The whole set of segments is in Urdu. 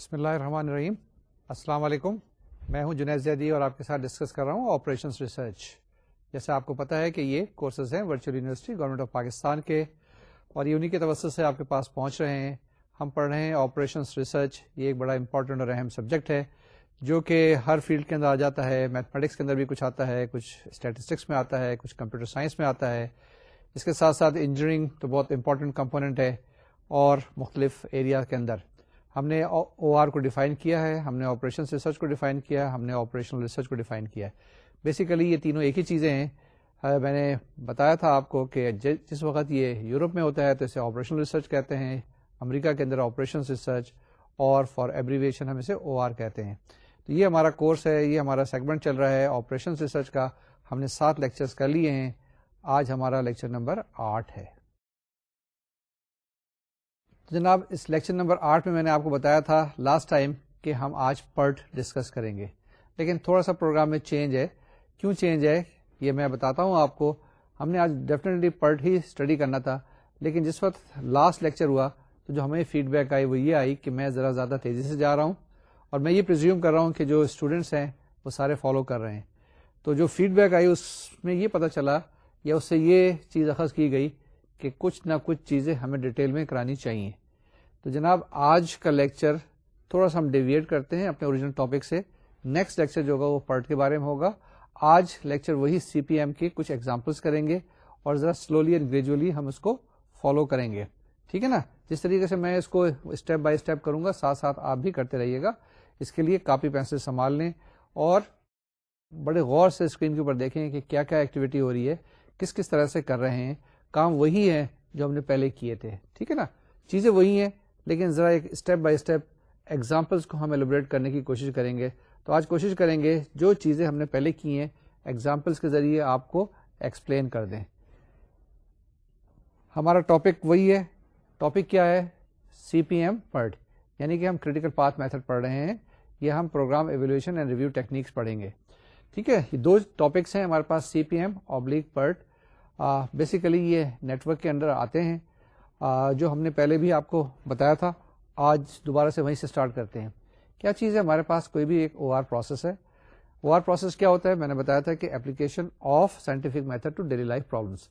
بسم اللہ الرحمن الرحیم۔ السلام علیکم۔ میں ہوں جنید زیدی اور آپ کے ساتھ ڈسکس کر رہا ہوں آپریشن ریسرچ جیسے آپ کو پتا ہے کہ یہ کورسز ہیں Virtual University government of Pakistan کے۔ اور یہ انہیں کے توسط سے آپ کے پاس پہنچ رہے ہیں۔ ہم پڑھ رہے ہیں آپریشن ریسرچ یہ ایک بڑا امپورٹنٹ اور اہم سبجیکٹ ہے، جو کہ ہر فیلڈ کے اندر آ جاتا ہے۔ میتھمیٹکس کے اندر بھی کچھ آتا ہے، کچھ اسٹیٹسٹکس میں آتا ہے، کچھ کمپیوٹر سائنس میں آتا ہے۔ اس کے ساتھ ساتھ انجینئرنگ تو بہت امپورٹنٹ کمپوننٹ ہے اور مختلف ایریا کے اندر۔ ہم نے او آر کو ڈیفائن کیا ہے، ہم نے آپریشن ریسرچ کو ڈیفائن کیا ہے، ہم نے آپریشنل ریسرچ کو ڈیفائن کیا ہے۔ بیسیکلی یہ تینوں ایک ہی چیزیں ہیں۔ ہاں، میں نے بتایا تھا آپ کو کہ جس وقت یہ یورپ میں ہوتا ہے تو اسے آپریشنل ریسرچ کہتے ہیں، امریکہ کے اندر آپریشن ریسرچ اور فار ایبریویشن ہم اسے او آر کہتے ہیں۔ تو یہ ہمارا کورس ہے، یہ ہمارا سیگمنٹ چل رہا ہے آپریشن ریسرچ کا۔ ہم نے سات لیکچرز کر لیے ہیں۔ آج ہمارا لیکچر نمبر آٹھ ہے۔ تو جناب، اس لیکچر نمبر آٹھ میں میں نے آپ کو بتایا تھا لاسٹ ٹائم کہ ہم آج پرٹ ڈسکس کریں گے۔ لیکن تھوڑا سا پروگرام میں چینج ہے۔ کیوں چینج ہے؟ یہ میں بتاتا ہوں آپ کو۔ ہم نے آج ڈیفینیٹلی پرٹ ہی اسٹڈی کرنا تھا۔ لیکن جس وقت لاسٹ لیکچر ہوا، تو جو ہمیں فیڈ بیک آئی وہ یہ آئی کہ میں ذرا زیادہ تیزی سے جا رہا ہوں اور میں یہ پرزیوم کر رہا ہوں کہ جو اسٹوڈینٹس ہیں، وہ سارے فالو کر رہے ہیں۔ تو جو فیڈ بیک آئی، اس میں یہ پتا چلا یا اس سے یہ چیز اخذ کی گئی کہ کچھ نہ کچھ چیزیں ہمیں ڈیٹیل میں کرانی چاہیے۔ تو جناب، آج کا لیکچر تھوڑا سا ہم ڈیویٹ کرتے ہیں اپنے اوریجنل ٹاپک سے۔ نیکسٹ لیکچر جو ہوگا وہ پرٹ کے بارے میں ہوگا۔ آج لیکچر وہی سی پی ایم کے کچھ ایگزامپلس کریں گے اور ذرا سلولی اینڈ گریجولی ہم اس کو فالو کریں گے۔ ٹھیک ہے نا؟ جس طریقے سے میں اس کو اسٹیپ بائی اسٹیپ کروں گا، ساتھ ساتھ آپ بھی کرتے رہیے گا۔ اس کے لیے کاپی پینسل سنبھال لیں اور بڑے غور سے اسکرین کے اوپر دیکھیں کہ کیا کیا ایکٹیویٹی ہو رہی ہے، کس کس طرح سے کر رہے ہیں۔ کام وہی ہے جو ہم نے پہلے کیے تھے۔ ٹھیک ہے نا؟ چیزیں وہی ہیں، لیکن ذرا ایک اسٹیپ بائی اسٹیپ ایگزامپلس کو ہم ایلیبریٹ کرنے کی کوشش کریں گے۔ تو آج کوشش کریں گے، جو چیزیں ہم نے پہلے کی ہیں ایگزامپلس کے ذریعے آپ کو ایکسپلین کر دیں۔ ہمارا ٹاپک وہی ہے۔ ٹاپک کیا ہے؟ سی پی ایم پرڈ یعنی کہ ہم کریٹیکل پاتھ میتھڈ پڑھ رہے ہیں۔ یہ ہم programme evaluation and review techniques پڑھیں گے۔ ٹھیک ہے؟ یہ دو ٹاپکس ہیں ہمارے پاس C P M oblique PERT basically یہ نیٹورک کے اندر آتے ہیں۔ جو ہم نے پہلے بھی آپ کو بتایا تھا، آج دوبارہ سے وہیں سے اسٹارٹ کرتے ہیں۔ کیا چیز ہے؟ ہمارے پاس کوئی بھی ایک او آر پروسیس ہے۔ او آر پروسیس کیا ہوتا ہے؟ میں نے بتایا تھا کہ application of scientific method to daily life problems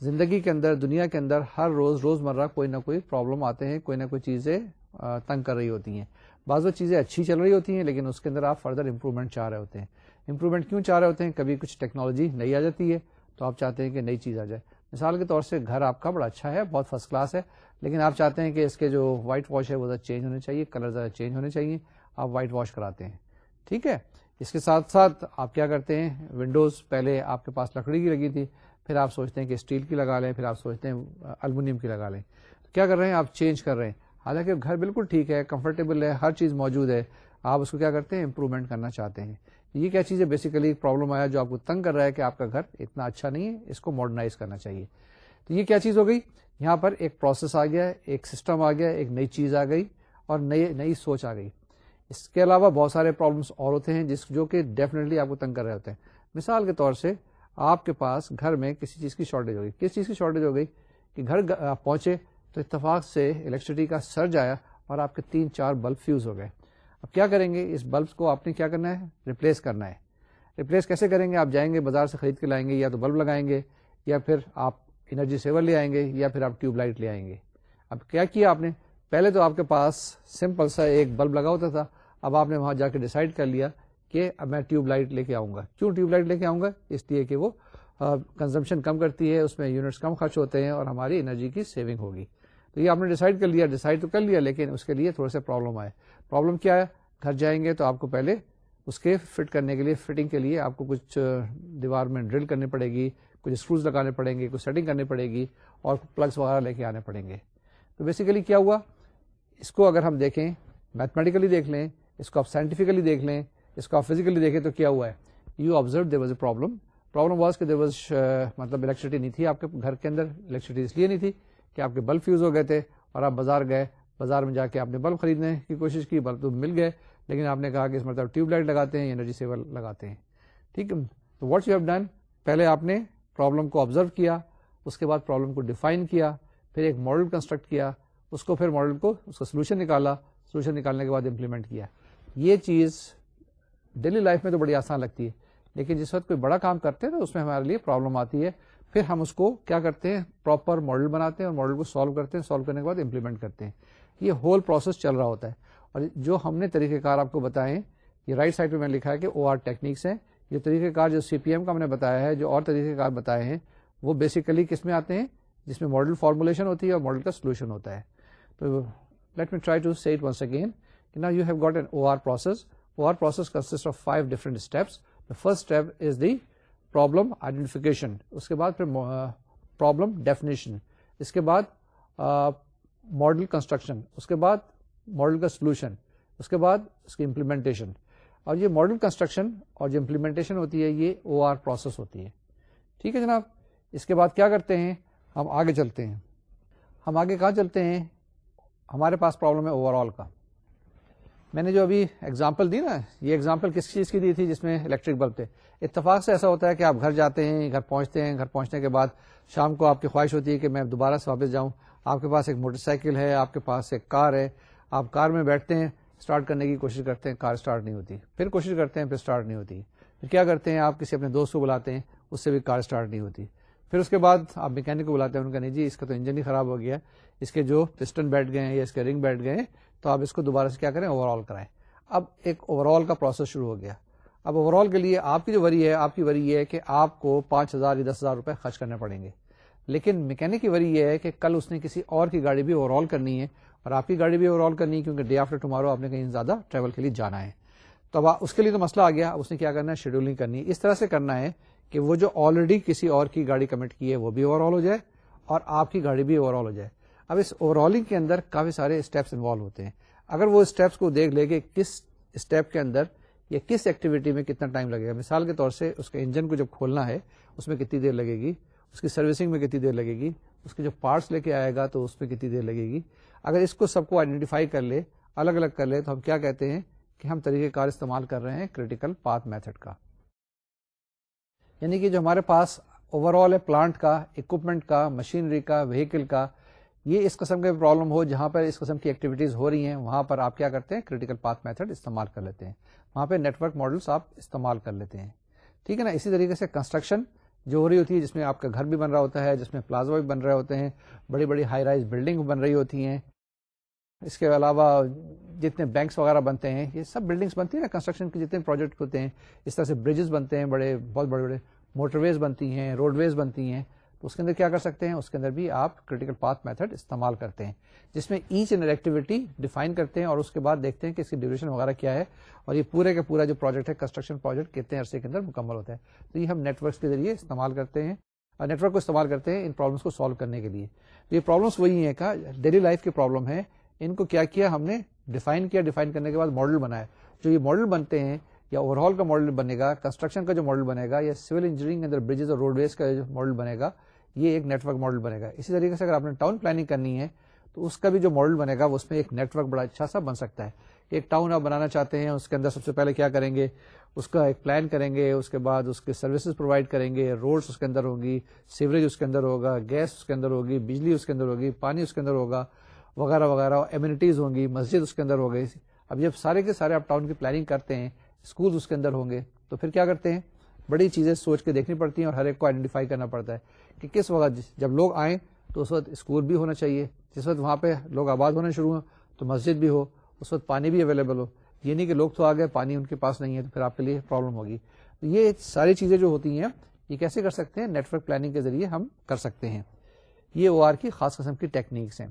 زندگی کے اندر، دنیا کے اندر ہر روز روز مرہ کوئی نہ کوئی پرابلم آتے ہیں، کوئی نہ کوئی چیزیں تنگ کر رہی ہوتی ہیں۔ بعض وہ چیزیں اچھی چل رہی ہوتی ہیں، لیکن اس کے اندر آپ فردر امپروومنٹ چاہ رہے ہوتے ہیں۔ امپروومنٹ کیوں چاہ رہے ہوتے ہیں؟ کبھی کچھ ٹیکنالوجی نئی آ جاتی ہے تو آپ چاہتے ہیں کہ نئی چیز آ جائے۔ مثال کے طور سے گھر آپ کا بڑا اچھا ہے، بہت فرسٹ کلاس ہے، لیکن آپ چاہتے ہیں کہ اس کے جو وائٹ واش ہے وہ ذرا چینج ہونے چاہیے کلر ذرا چینج ہونے چاہیے، آپ وائٹ واش کراتے ہیں۔ ٹھیک ہے؟ اس کے ساتھ ساتھ آپ کیا کرتے ہیں؟ ونڈوز پہلے آپ کے پاس لکڑی کی لگی تھی، پھر آپ سوچتے ہیں کہ اسٹیل کی لگا لیں، پھر آپ سوچتے ہیں المونیم کی لگا لیں۔ کیا کر رہے ہیں؟ آپ چینج کر رہے ہیں۔ حالانکہ گھر بالکل ٹھیک ہے کمفرٹیبل ہے، ہر چیز موجود ہے۔ آپ اس کو کیا کرتے ہیں؟ امپروومنٹ کرنا چاہتے ہیں۔ یہ کیا چیز ہے؟ بیسیکلی پرابلم آیا جو آپ کو تنگ کر رہا ہے کہ آپ کا گھر اتنا اچھا نہیں ہے، اس کو ماڈرنائز کرنا چاہیے۔ تو یہ کیا چیز ہو گئی؟ یہاں پر ایک پروسیس آ گیا، ایک سسٹم آ گیا، ایک نئی چیز آ گئی اور نئی نئی سوچ آ گئی۔ اس کے علاوہ بہت سارے پرابلمس اور ہوتے ہیں جس جو کہ ڈیفینیٹلی آپ کو تنگ کر رہے ہوتے ہیں۔ مثال کے طور سے آپ کے پاس گھر میں کسی چیز کی شارٹیج ہو گئی۔ کس چیز کی شارٹیج ہو گئی؟ کہ گھر آپ پہنچے تو اتفاق سے الیکٹریسٹی کا سرج آیا اور آپ کے تین چار بلب فیوز ہو گئے۔ اب کیا کریں گے؟ اس بلب کو آپ نے کیا کرنا ہے؟ ریپلیس کرنا ہے۔ ریپلیس کیسے کریں گے؟ آپ جائیں گے بازار سے خرید کے لائیں گے یا تو بلب لگائیں گے یا پھر آپ انرجی سیور لے آئیں گے یا پھر آپ ٹیوب لائٹ لے آئیں گے۔ اب کیا کیا آپ نے؟ پہلے تو آپ کے پاس سمپل سا ایک بلب لگا ہوتا تھا۔ اب آپ نے وہاں جا کے ڈیسائڈ کر لیا کہ اب میں ٹیوب لائٹ لے کے آؤں گا۔ کیوں ٹیوب لائٹ لے کے آؤں گا؟ اس لیے کہ وہ کنزمپشن کم کرتی ہے، اس میں یونٹس کم خرچ ہوتے ہیں اور ہماری انرجی کی سیونگ ہوگی۔ تو یہ آپ نے ڈیسائڈ کر لیا ڈیسائڈ تو کر لیا، لیکن اس کے لیے تھوڑے سے پرابلم آئے۔ پرابلم کیا ہے؟ گھر جائیں گے تو آپ کو پہلے اس کے فٹ کرنے کے لیے، فٹنگ کے لیے آپ کو کچھ دیوار میں ڈرل کرنی پڑے گی، کچھ اسکروز لگانے پڑیں گے، کچھ سیٹنگ کرنی پڑے گی اور پلگس وغیرہ لے کے آنے پڑیں گے۔ تو بیسیکلی کیا ہوا؟ اس کو اگر ہم دیکھیں میتھمیٹیکلی دیکھ لیں، اس کو آپ سائنٹیفکلی دیکھ لیں، اس کو آپ فزیکلی دیکھیں تو کیا ہوا ہے؟ You observe there was a problem problem was کہ دیر واز مطلب الیکٹریسٹی نہیں تھی آپ کے گھر کے اندر الیکٹریسٹی اس لیے نہیں تھی کہ آپ کے بلب فیوز ہو گئے تھے اور آپ بازار گئے بازار میں جا کے آپ نے بلب خریدنے کی کوشش کی، بلب تو مل گئے، لیکن آپ نے کہا کہ اس مطلب ٹیوب لائٹ لگاتے ہیں، انرجی سیور لگاتے ہیں۔ ٹھیک ہے، تو واٹس یو ہیو ڈن پہلے آپ نے پرابلم کو آبزرو کیا، اس کے بعد پرابلم کو ڈیفائن کیا، پھر ایک ماڈل کنسٹرکٹ کیا، اس کو پھر ماڈل کو، اس کا سولوشن نکالا سولوشن نکالنے کے بعد امپلیمنٹ کیا۔ یہ چیز ڈیلی لائف میں تو بڑی آسان لگتی ہے، لیکن جس وقت کوئی بڑا کام کرتے ہیں تو اس میں ہمارے لیے پرابلم آتی ہے۔ پھر ہم اس کو کیا کرتے ہیں؟ پراپر ماڈل بناتے ہیں اور ماڈل کو سالو کرتے ہیں سالو کرنے کے بعد امپلیمنٹ کرتے ہیں۔ یہ ہول پروسیس چل رہا ہوتا ہے۔ اور جو ہم نے طریقہ کار آپ کو بتائے، یہ رائٹ سائڈ پہ میں لکھا ہے کہ او آر ٹیکنیکس ہیں۔ یہ طریقہ کار جو سی پی ایم کا ہم نے بتایا ہے، جو اور طریقہ کار بتائے ہیں، وہ بیسیکلی کس میں آتے ہیں؟ جس میں ماڈل فارمولیشن ہوتی ہے اور ماڈل کا سولوشن ہوتا ہے۔ تو let me try to see it once again نا you have got an O R process O R process consists of five different steps first step is the problem identification اس کے بعد پھر uh, پرابلم ڈیفینیشن اس کے بعد uh, ماڈل کنسٹرکشن، اس کے بعد ماڈل کا سولوشن، اس کے بعد اس کی امپلیمنٹیشن اور یہ ماڈل کنسٹرکشن اور جو امپلیمنٹیشن ہوتی ہے، یہ او آر پروسیس ہوتی ہے۔ ٹھیک ہے جناب؟ اس کے بعد کیا کرتے ہیں؟ ہم آگے چلتے ہیں۔ ہم آگے کہاں چلتے ہیں؟ ہمارے پاس پرابلم ہے اوور آل کا۔ میں نے جو ابھی ایگزامپل دی نا، یہ ایگزامپل کس چیز کی دی تھی جس میں الیکٹرک بلب تھے؟ اتفاق سے ایسا ہوتا ہے کہ آپ گھر جاتے ہیں، گھر پہنچتے ہیں، گھر پہنچنے کے بعد شام کو آپ کی خواہش ہوتی ہے کہ میں دوبارہ سے واپس جاؤں۔ آپ کے پاس ایک موٹر سائیکل ہے، آپ کے پاس ایک کار ہے، آپ کار میں بیٹھتے ہیں اسٹارٹ کرنے کی کوشش کرتے ہیں، کار اسٹارٹ نہیں ہوتی۔ پھر کوشش کرتے ہیں، پھر اسٹارٹ نہیں ہوتی۔ پھر کیا کرتے ہیں؟ آپ کسی اپنے دوست کو بلاتے ہیں، اس سے بھی کار اسٹارٹ نہیں ہوتی۔ پھر اس کے بعد آپ میکینک کو بلاتے ہیں ان کا نہیں جی اس کا تو انجن ہی خراب ہو گیا اس کے جو پسٹن بیٹھ گئے ہیں یا اس کے رنگ بیٹھ گئے ہیں، تو آپ اس کو دوبارہ سے کیا کریں؟ اوور آل کرائیں۔ اب ایک اوور آل کا پروسیس شروع ہو گیا۔ اب اوور آل کے لیے آپ کی جو وری ہے، آپ کی وری یہ ہے کہ آپ کو پانچ ہزار یا دس ہزار روپے خرچ کرنے پڑیں گے۔ لیکن میکینک کی وری یہ ہے کہ کل اس نے کسی اور کی گاڑی بھی اوور آل کرنی ہے اور آپ کی گاڑی بھی اوور آل کرنی ہے کیونکہ ڈے آفٹر ٹمارو آپ نے کہیں زیادہ ٹریول کے لیے جانا ہے۔ تو اب اس کے لیے تو مسئلہ آ گیا، اس نے کیا کرنا ہے؟ شیڈولنگ کرنی ہے۔ اس طرح سے کرنا ہے کہ وہ جو آلریڈی کسی اور کی گاڑی کمٹ کی ہے وہ بھی اوور آل ہو جائے اور آپ کی گاڑی بھی اوور آل ہو جائے۔ اب اس اوور آلنگ کے اندر کافی سارے اسٹیپس انوالو ہوتے ہیں۔ اگر وہ اسٹیپس کو دیکھ لے کہ کس اسٹیپ کے اندر یا کس ایکٹیویٹی میں کتنا ٹائم لگے گا، مثال کے طور سے اس کے انجن کو جب کھولنا ہے، اس میں کتنی دیر لگے گی؟ اس کی سروسنگ میں کتنی دیر لگے گی؟ اس کے جو پارٹس لے کے آئے گا تو اس میں کتنی دیر لگے گی؟ اگر اس کو سب کو آئیڈینٹیفائی کر لے، الگ الگ کر لے، تو ہم کیا کہتے ہیں کہ ہم طریقہ کار استعمال کر رہے ہیں کریٹیکل پاتھ میتھڈ کا۔ یعنی کہ جو ہمارے پاس اوور آل ہے پلانٹ کا اکوپمنٹ کا مشینری کا وہیکل کا، یہ اس قسم کے پرابلم ہو جہاں پر اس قسم کی ایکٹیویٹیز ہو رہی ہیں، وہاں پر آپ کیا کرتے ہیں کریٹیکل پاتھ میتھڈ استعمال کر لیتے ہیں۔ وہاں پہ نیٹورک ماڈلس آپ استعمال کر لیتے ہیں۔ ٹھیک ہے نا؟ اسی طریقے سے کنسٹرکشن جو ہو رہی ہوتی ہے، جس میں آپ کا گھر بھی بن رہا ہوتا ہے، جس میں پلازا بھی بن رہے ہوتے ہیں، بڑی بڑی ہائی رائز بلڈنگ بن رہی ہوتی ہیں۔ اس کے علاوہ جتنے بینکس وغیرہ بنتے ہیں، یہ سب بلڈنگس بنتی ہیں نا کنسٹرکشن کے جتنے پروجیکٹ ہوتے ہیں۔ اس طرح سے بریجز بنتے ہیں، بڑے، بہت بڑے بڑے موٹر ویز بنتی ہیں روڈ ویز بنتی ہیں۔ تو اس کے اندر کیا کر سکتے ہیں؟ اس کے اندر بھی آپ کریٹیکل پاتھ میتھڈ استعمال کرتے ہیں، جس میں ایچ اینڈ ایکٹیویٹی ڈیفائن کرتے ہیں اور اس کے بعد دیکھتے ہیں کہ اس کی ڈیوریشن وغیرہ کیا ہے اور یہ پورے کا پورا جو پروجیکٹ ہے کنسٹرکشن پروجیکٹ کتنے عرصے کے اندر مکمل ہوتا ہے۔ تو یہ ہم نیٹورکس کے ذریعے استعمال کرتے ہیں۔ اور نیٹورک کو استعمال کرتے ہیں ان پرابلمس کو سالو کرنے کے لیے۔ تو یہ پرابلمس وہی ہیں کا ڈیلی لائف کی پرابلم ہے ان کو کیا کیا؟ ہم نے ڈیفائن کیا ڈیفائن کرنے کے بعد ماڈل بنایا۔ جو یہ ماڈل بنتے ہیں یا اوور آل کا ماڈل بنے گا کنسٹرکشن کا جو ماڈل بنے گا، یا سول انجینئرنگ کے اندر بریجز اور روڈ ویز کا جو ماڈل بنے گا، یہ ایک نیٹورک ماڈل بنے گا۔ اسی طریقے سے اگر آپ نے ٹاؤن پلاننگ کرنی ہے، تو اس کا بھی جو ماڈل بنے گا اس میں ایک نیٹورک بڑا اچھا سا بن سکتا ہے۔ ایک ٹاؤن آپ بنانا چاہتے ہیں، اس کے اندر سب سے پہلے کیا کریں گے؟ اس کا ایک پلان کریں گے، اس کے بعد اس کے سروسز پرووائڈ کریں گے روڈس اس کے اندر ہوگی سیوریج اس کے اندر ہوگا گیس اس کے اندر ہوگی، بجلی اس کے اندر ہوگی، پانی اس کے اندر ہوگا، وغیرہ وغیرہ امیونٹیز ہوں گی، مسجد اس کے اندر ہو گئی۔ اب جب سارے کے سارے آپ ٹاؤن کی پلاننگ کرتے ہیں اسکول اس کے اندر ہوں گے۔ تو پھر کیا کرتے ہیں؟ بڑی چیزیں سوچ کے دیکھنی پڑتی ہیں اور ہر ایک کو آئیڈینٹیفائی کرنا پڑتا ہے کہ کس وقت جب لوگ آئیں تو اس وقت اسکول بھی ہونا چاہیے۔ جس وقت وہاں پہ لوگ آباد ہونے شروع ہوں تو مسجد بھی ہو، اس وقت پانی بھی اویلیبل ہو۔ یہ نہیں کہ لوگ تو آ گئے، پانی ان کے پاس نہیں ہے تو پھر آپ کے لیے پرابلم ہوگی۔ تو یہ ساری چیزیں جو ہوتی ہیں، یہ کیسے کر سکتے ہیں؟ نیٹورک پلاننگ کے ذریعے ہم کر سکتے ہیں۔ یہ او آر کی خاص قسم کی ٹیکنیکس ہیں۔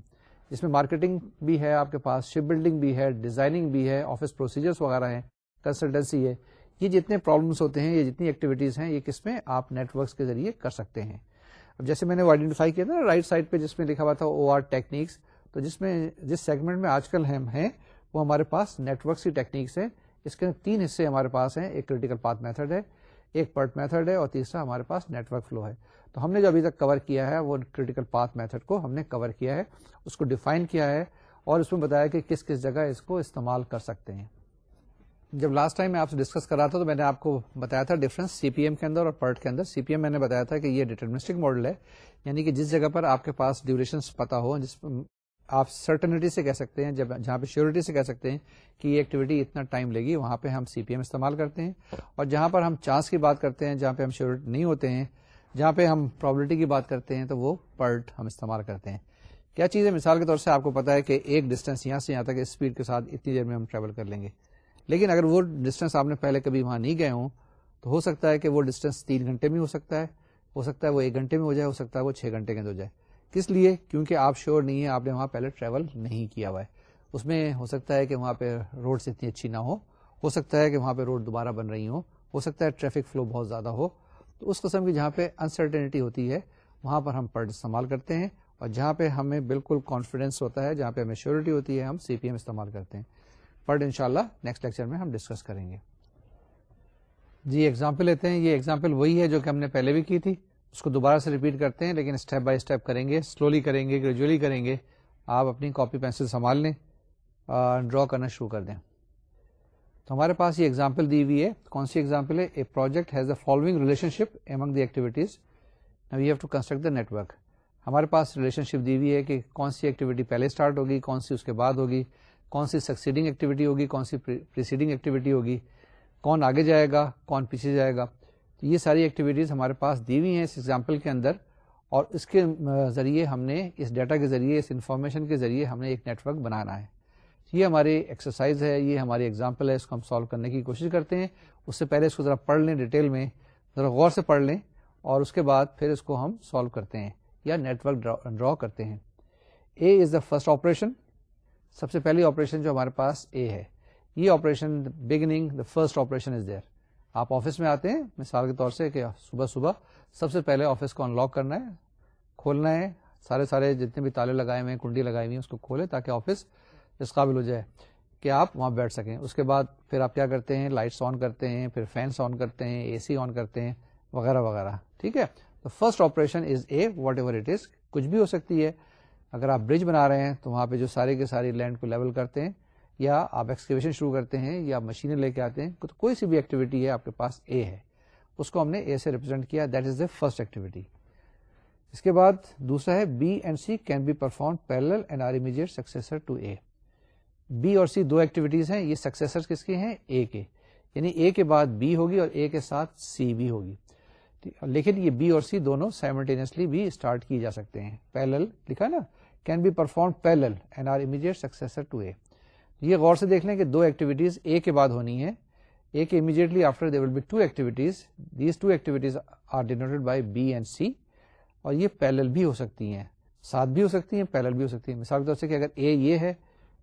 جس میں مارکیٹنگ بھی ہے آپ کے پاس شپ بلڈنگ بھی ہے ڈیزائننگ بھی ہے آفس پروسیجرس وغیرہ ہیں۔ کنسلٹنسی ہے۔ یہ جتنے پرابلمس ہوتے ہیں، یہ جتنی ایکٹیویٹیز ہیں، یہ کس میں آپ نیٹورکس کے ذریعے کر سکتے ہیں۔ اب جیسے میں نے آئیڈینٹیفائی کیا تھا رائٹ سائڈ پہ جس میں لکھا ہوا تھا او آر ٹیکنیکس تو جس میں، جس سیگمنٹ میں آج کل ہم ہیں، وہ ہمارے پاس نیٹورکس کی ٹیکنیکس ہے اس کے تین حصے ہمارے پاس ہیں، ایک کریٹیکل پاتھ میتھڈ ہے، ایک پرٹ میتھڈ ہے، اور تیسرا ہمارے پاس نیٹورک فلو ہے۔ تو ہم نے جو ابھی تک کور کیا ہے، وہ کریٹیکل پاتھ میتھڈ کو ہم نے کور کیا ہے، اس کو ڈیفائن کیا ہے، اور اس میں بتایا کہ کس کس جگہ اس کو استعمال کر سکتے ہیں۔ جب لاسٹ ٹائم میں آپ سے ڈسکس کر رہا تھا تو میں نے آپ کو بتایا تھا ڈفرنس سی پی ایم کے اندر اور پرٹ کے اندر۔ سی پی ایم میں نے بتایا تھا کہ یہ ڈیٹرمسٹک ماڈل ہے یعنی کہ جس جگہ پر آپ کے پاس ڈیوریشن پتا ہو، جس آپ سرٹنٹی سے کہہ سکتے ہیں، جب جہاں پہ شیورٹی سے کہہ سکتے ہیں کہ یہ ایکٹیویٹی اتنا ٹائم لے گی، وہاں پہ ہم سی پی ایم استعمال کرتے ہیں۔ اور جہاں پر ہم چانس کی بات کرتے ہیں، جہاں پہ ہم شیورٹی نہیں ہوتے ہیں، جہاں پہ ہم پرابلٹی کی بات کرتے ہیں، تو وہ پرٹ ہم استعمال کرتے ہیں۔ کیا چیز ہے مثال کے طور سے آپ کو پتا ہے کہ ایک ڈسٹینس یہاں سے یہاں تک اسپیڈ کے ساتھ اتنی دیر میں ہم ٹریول کر لیں گے؟ لیکن اگر وہ ڈسٹینس آپ نے پہلے کبھی وہاں نہیں گئے ہوں، تو ہو سکتا ہے کہ وہ ڈسٹینس تین گھنٹے میں ہو سکتا ہے، ہو سکتا ہے وہ ایک گھنٹے میں ہو جائے، ہو سکتا ہے وہ چھ گھنٹے کے اندر ہو جائے۔ کس لیے؟ کیونکہ آپ شیور نہیں ہے آپ نے وہاں پہلے ٹریول نہیں کیا ہوا ہے۔ اس میں ہو سکتا ہے کہ وہاں پہ روڈ اتنی اچھی نہ ہو ہو سکتا ہے کہ وہاں پہ روڈ دوبارہ بن رہی ہو ہو سکتا ہے ٹریفک فلو بہت زیادہ ہو۔ تو اس قسم کی جہاں پہ انسرٹنٹی ہوتی ہے، وہاں پر ہم پرڈ استعمال کرتے ہیں اور جہاں پہ ہمیں بالکل کانفیڈینس ہوتا ہے، جہاں پہ ہمیں شیورٹی ہوتی ہے، ہم سی پی ایم استعمال کرتے ہیں۔ پرڈ ان شاء اللہ نیکسٹ لیکچر میں ہم ڈسکس کریں گے۔ جی ایگزامپل لیتے ہیں۔ یہ ایگزامپل وہی ہے جو کہ ہم نے پہلے بھی کی تھی۔ اس کو دوبارہ سے ریپیٹ کرتے ہیں، لیکن اسٹیپ بائی اسٹیپ کریں گے سلولی کریں گے گریجولی کریں گے۔ آپ اپنی کاپی پینسل سنبھال لیں ڈرا کرنا شروع کر دیں۔ تو ہمارے پاس یہ ایگزامپل دی ہوئی ہے۔ کون سی ایگزامپل ہے؟ A project has a following relationship among the activities we have to construct the network ہمارے پاس ریلیشن شپ دی ہوئی ہے کہ کون سی ایکٹیویٹی پہلے اسٹارٹ ہوگی، کون سی اس کے بعد ہوگی۔ کون سی سکسیڈنگ ایکٹیویٹی ہوگی، کون سی پریسیڈنگ ایکٹیویٹی ہوگی، کون آگے جائے گا، کون پیچھے جائے گا۔ تو یہ ساری ایکٹیویٹیز ہمارے پاس دی ہوئی ہیں اس ایگزامپل کے اندر، اور اس کے ذریعے ہم نے، اس ڈیٹا کے ذریعے، اس انفارمیشن کے ذریعے ہم نے ایک نیٹورک بنانا ہے۔ یہ ہماری ایکسرسائز ہے، یہ ہماری ایگزامپل ہے، اس کو ہم سالو کرنے کی کوشش کرتے ہیں۔ اس سے پہلے اس کو ذرا پڑھ لیں ڈیٹیل میں، ذرا غور سے پڑھ لیں، اور اس کے بعد پھر اس کو ہم سالو کرتے ہیں یا نیٹورک ڈرا کرتے ہیں۔ اے از دا فرسٹ آپریشن سب سے پہلی آپریشن جو ہمارے پاس اے ہے۔ یہ operation beginning the first operation is there آپ آفس میں آتے ہیں، مثال کے طور سے کہ صبح صبح سب سے پہلے آفس کو ان لاک کرنا ہے، کھولنا ہے، سارے سارے جتنے بھی تالے لگائے ہوئے ہیں، کنڈی لگائی ہوئی ہیں، اس کو کھولے تاکہ آفس اس قابل ہو جائے کہ آپ وہاں بیٹھ سکیں۔ اس کے بعد پھر آپ کیا کرتے ہیں؟ لائٹس آن کرتے ہیں، پھر فینس آن کرتے ہیں اے سی آن کرتے ہیں، وغیرہ وغیرہ۔ ٹھیک ہے؟ First operation is A whatever it is کچھ بھی ہو سکتی ہے۔ اگر آپ برج بنا رہے ہیں تو وہاں پہ جو سارے کے ساری لینڈ کو لیول کرتے ہیں یا آپ ایکسکیویشن شروع کرتے ہیں یا مشینیں لے کے آتے ہیں، تو کوئی سی بھی ایکٹیویٹی ہے آپ کے پاس اے ہے۔ اس کو ہم نے اے سے ریپرزینٹ کیا that is the first activity اس کے بعد دوسرا ہے B and C can be perform parallel and are immediate successor to A B اور سی دو ایکٹیویٹیز ہیں، یہ سکسیسر کس کے ہیں؟ اے کے۔ یعنی اے کے بعد بی ہوگی اور اے کے ساتھ سی بھی ہوگی۔ لیکن یہ بی اور سی دونوں سائملٹینسلی بھی اسٹارٹ کی جا سکتے ہیں۔ پیرل لکھا نا؟ Can be perform parallel and are immediate successor to A یہ غور سے دیکھ لیں کہ دو ایکٹیویٹیز اے کے بعد ہونی ہے اے کے immediately after they will be two activities these two activities are denoted by B and C اور یہ پیرل بھی ہو سکتی ہیں۔ ساتھ بھی ہو سکتی ہیں پیرل بھی ہو سکتی ہیں۔ مثال کے طور سے کہ اگر اے یہ ہے،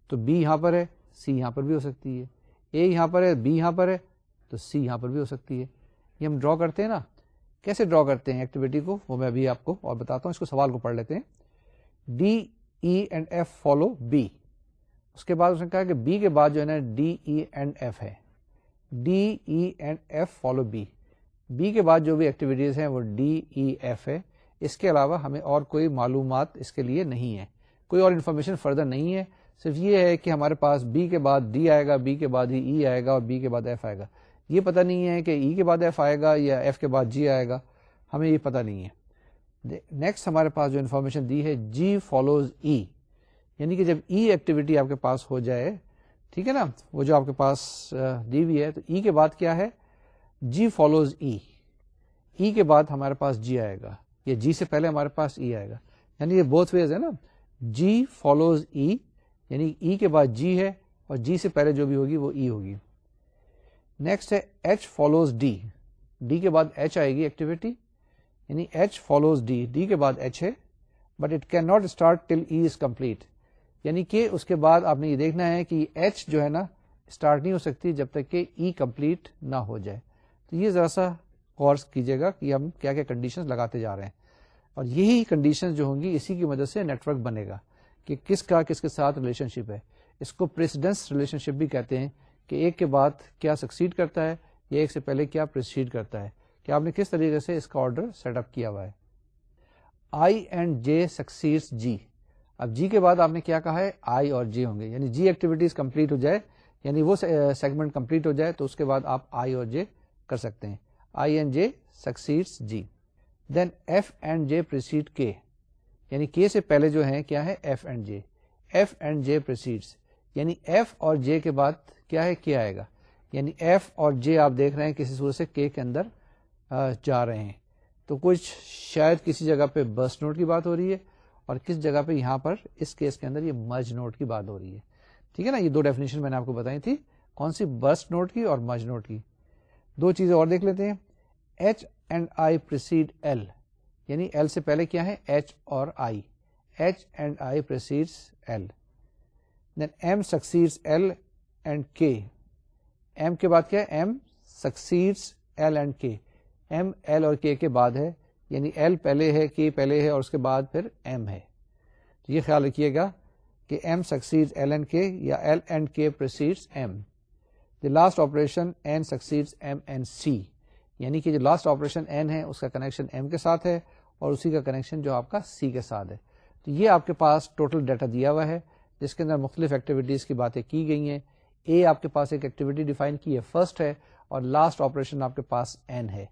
تو بی یہاں پر ہے سی یہاں پر بھی ہو سکتی ہے۔ اے یہاں پر ہے بی یہاں پر ہے، تو سی یہاں پر بھی ہو سکتی ہے۔ یہ ہم ڈرا کرتے ہیں نا؟ کیسے ڈرا کرتے ہیں ایکٹیویٹی کو، وہ میں ابھی آپ کو اور بتاتا ہوں، اس کو سوال کو پڑھ لیتے ہیں۔ D E and F follow B اس کے بعد اس نے کہا کہ بی کے بعد جو ہے نا ڈی ای اینڈ ایف ہے۔ D E and F follow B B کے بعد جو بھی ایکٹیویٹیز ہیں، وہ ڈی ای ایف ہے۔ اس کے علاوہ ہمیں اور کوئی معلومات اس کے لیے نہیں ہے۔ کوئی اور انفارمیشن فردر نہیں ہے۔ صرف یہ ہے کہ ہمارے پاس بی کے بعد ڈی آئے گا بی کے بعد ہی ای آئے گا اور بی کے بعد ایف آئے گا۔ یہ پتا نہیں ہے کہ ای کے بعد ایف آئے گا یا ایف کے بعد جی آئے گا۔ ہمیں یہ پتا نہیں ہے۔ نیکسٹ ہمارے پاس جو انفارمیشن دی ہے جی فالوز ای یعنی کہ جب ای e ایکٹیویٹی آپ کے پاس ہو جائے، ٹھیک ہے نا؟ وہ جو آپ کے پاس دی ہوئی ہے، تو ای e کے بعد کیا ہے؟ جی فالوز ای ای کے بعد ہمارے پاس جی آئے گا۔ یا جی سے پہلے ہمارے پاس ای e آئے گا۔ یعنی یہ بہت ویز ہے نا۔ جی فالوز ای یعنی ای کے بعد جی ہے اور جی سے پہلے جو بھی ہوگی وہ ای ہوگی۔ نیکسٹ ہے ایچ فالوز ڈی ڈی کے بعد ایچ آئے گی ایکٹیویٹی یعنی ایچ فالوز ڈی ڈی کے بعد ایچ ہے but it can not start till E is complete یعنی کہ اس کے بعد آپ نے یہ دیکھنا ہے کہ ایچ جو ہے نا اسٹارٹ نہیں ہو سکتی جب تک کہ ای e کمپلیٹ نہ ہو جائے. تو یہ ذرا سا غور کیجیے گا کہ ہم کیا کیا کنڈیشن لگاتے جا رہے ہیں. اور یہی کنڈیشن جو ہوں گی اسی کی مدد سے نیٹورک بنے گا کہ کس کا کس کے ساتھ ریلیشن شپ ہے. اس کو پریسیڈنس ریلیشن شپ بھی کہتے ہیں. کہ ایک کے بعد کیا سکسیڈ کرتا ہے یا ایک سے پہلے کیا پرسیڈ کرتا ہے، کہ آپ نے کس طریقے سے اس کا آرڈر سیٹ اپ کیا ہوا ہے۔ آئی اینڈ جے سکسیڈ جی اب جی کے بعد آپ نے کیا کہا ہے؟ آئی اور جی ہوں گے۔ یعنی جی ایکٹیویٹیز کمپلیٹ ہو جائے یعنی وہ سیگمنٹ کمپلیٹ ہو جائے، تو اس کے بعد آپ آئی اور جے کر سکتے ہیں۔ I and J succeed G then F and J precede K یعنی کے سے پہلے جو ہے کیا ہے F and J F and J proceeds یعنی ایف اور جے کے بعد کیا ہے؟ کیا آئے گا؟ یعنی ایف اور جے آپ دیکھ رہے ہیں، کسی صورت سے کے کے اندر جا رہے ہیں۔ تو کچھ شاید کسی جگہ پہ بس نوٹ کی بات ہو رہی ہے اور کس جگہ پہ یہاں پر اس کیس کے اندر یہ مرج نوٹ کی بات ہو رہی ہے۔ ٹھیک ہے نا؟ یہ دو ڈیفینیشن میں نے آپ کو بتائی تھی۔ کون سی بس نوٹ کی اور مرج نوٹ کی؟ دو چیزیں اور دیکھ لیتے ہیں۔ H and I precede L یعنی ایل سے پہلے کیا ہے؟ ایچ اور I H and I precede L then M succeed L and K M کے بعد کیا M succeed L and K M L اور کے کے بعد ہے یعنی ایل پہلے ہے کے پہلے ہے، اور اس کے بعد پھر ایم ہے۔ تو یہ خیال رکھیے گا کہ M succeed L and K یا L and K proceed M the last operation N succeed M N see یعنی کہ جو لاسٹ آپریشن این ہے، اس کا کنیکشن ایم کے ساتھ ہے، اور اسی کا کنیکشن جو آپ کا سی کے ساتھ ہے۔ تو یہ آپ کے پاس ٹوٹل ڈیٹا دیا ہوا ہے، جس کے اندر مختلف ایکٹیویٹیز کی باتیں کی گئی ہیں۔ اے آپ کے پاس ایک ایکٹیویٹی ڈیفائن کی ہے فرسٹ ہے، اور لاسٹ آپریشن آپ کے پاس این ہے۔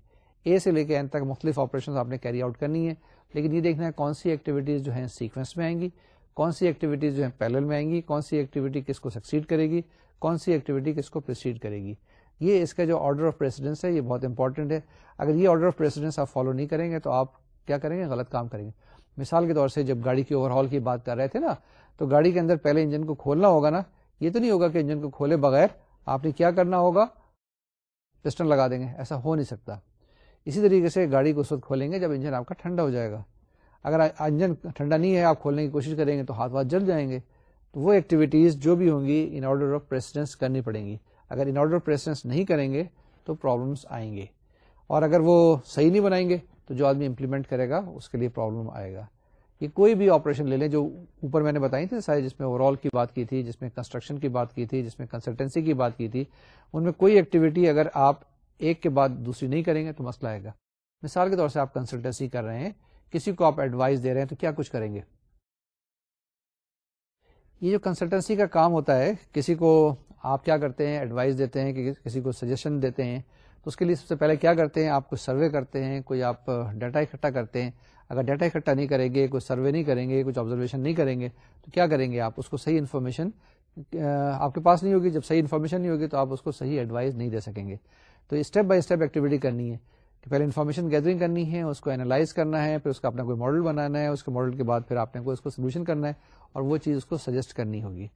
اے سے لے کے این تک مختلف آپریشن آپ نے کیری آؤٹ کرنی ہے لیکن یہ دیکھنا ہے کون سی ایکٹیویٹیز جو ہیں سیکوینس میں آئیں گی، کون سی ایکٹیویٹیز جو ہیں پیلل میں آئیں گی، کون سی ایکٹیویٹی کس کو سکسیڈ کرے گی، کون سی ایکٹیویٹی کس کو پروسیڈ کرے گی۔ یہ اس کا جو آرڈر آف پریسیڈنس ہے، یہ بہت انپورٹنٹ ہے۔ اگر یہ آرڈر آف پریسیڈنس آپ فالو نہیں کریں گے تو آپ کیا کریں گے؟ غلط کام کریں گے۔ مثال کے طور سے جب گاڑی کی اوور ہال کی بات کر رہے تھے نا، تو گاڑی کے اندر پہلے انجن کو کھولنا ہوگا نا یہ تو نہیں ہوگا کہ انجن کو کھولے بغیر آپ نے کیا کرنا ہوگا؟ پسٹن لگا دیں گے، ایسا ہو نہیں سکتا۔ اسی طریقے سے گاڑی کو اس وقت کھولیں گے جب انجن آپ کا ٹھنڈا ہو جائے گا۔ اگر انجن ٹھنڈا نہیں ہے، آپ کھولنے کی کوشش کریں گے تو ہاتھ واتھ جل جائیں گے۔ تو وہ ایکٹیویٹیز جو بھی ہوں گی ان آرڈر آف پریسیڈنس کرنی پڑیں گی۔ اگر ان آرڈر آف پریسیڈنس نہیں کریں گے تو پرابلمس آئیں گے۔ اور اگر وہ صحیح نہیں بنائیں گے تو جو آدمی امپلیمنٹ کرے گا، اس کے لیے پرابلم آئے گا۔ یہ کوئی بھی آپریشن لے لیں، جو اوپر میں نے بتائی تھی سارے جس میں اوور آل کی بات کی تھی، جس میں کنسٹرکشن کی بات کی تھی، جس میں کنسلٹینسی کی بات کی تھی، ان میں کوئی ایکٹیویٹی اگر آپ ایک کے بعد دوسری نہیں کریں گے تو مسئلہ آئے گا۔ مثال کے طور سے آپ کنسلٹینسی کر رہے ہیں، کسی کو آپ ایڈوائز دے رہے ہیں تو کیا کچھ کریں گے؟ یہ جو کنسلٹنسی کا کام ہوتا ہے، کسی کو آپ کیا کرتے ہیں ایڈوائز دیتے ہیں کہ کسی کو سجیشن دیتے ہیں، تو اس کے لیے سب سے پہلے کیا کرتے ہیں؟ آپ کچھ سروے کرتے ہیں، کوئی آپ ڈیٹا اکٹھا کرتے ہیں اگر ڈیٹا اکٹھا نہیں کریں گے کوئی سروے نہیں کریں گے، کچھ آبزرویشن نہیں کریں گے، تو کیا کریں گے آپ؟ اس کو صحیح انفارمیشن آپ کے پاس نہیں ہوگی۔ جب صحیح انفارمیشن نہیں ہوگی تو آپ اس کو صحیح ایڈوائز نہیں دے سکیں گے۔ تو اسٹیپ بائی اسٹیپ ایکٹیویٹی کرنی ہے کہ پہلے انفارمیشن گیدرنگ کرنی ہے، اس کو اینالائز کرنا ہے، پھر اس کا اپنا کوئی ماڈل بنانا ہے، اس کے ماڈل کے بعد پھر آپ نے اس کو سولوشن کرنا ہے اور وہ چیز اس کو سجیسٹ کرنی ہوگی۔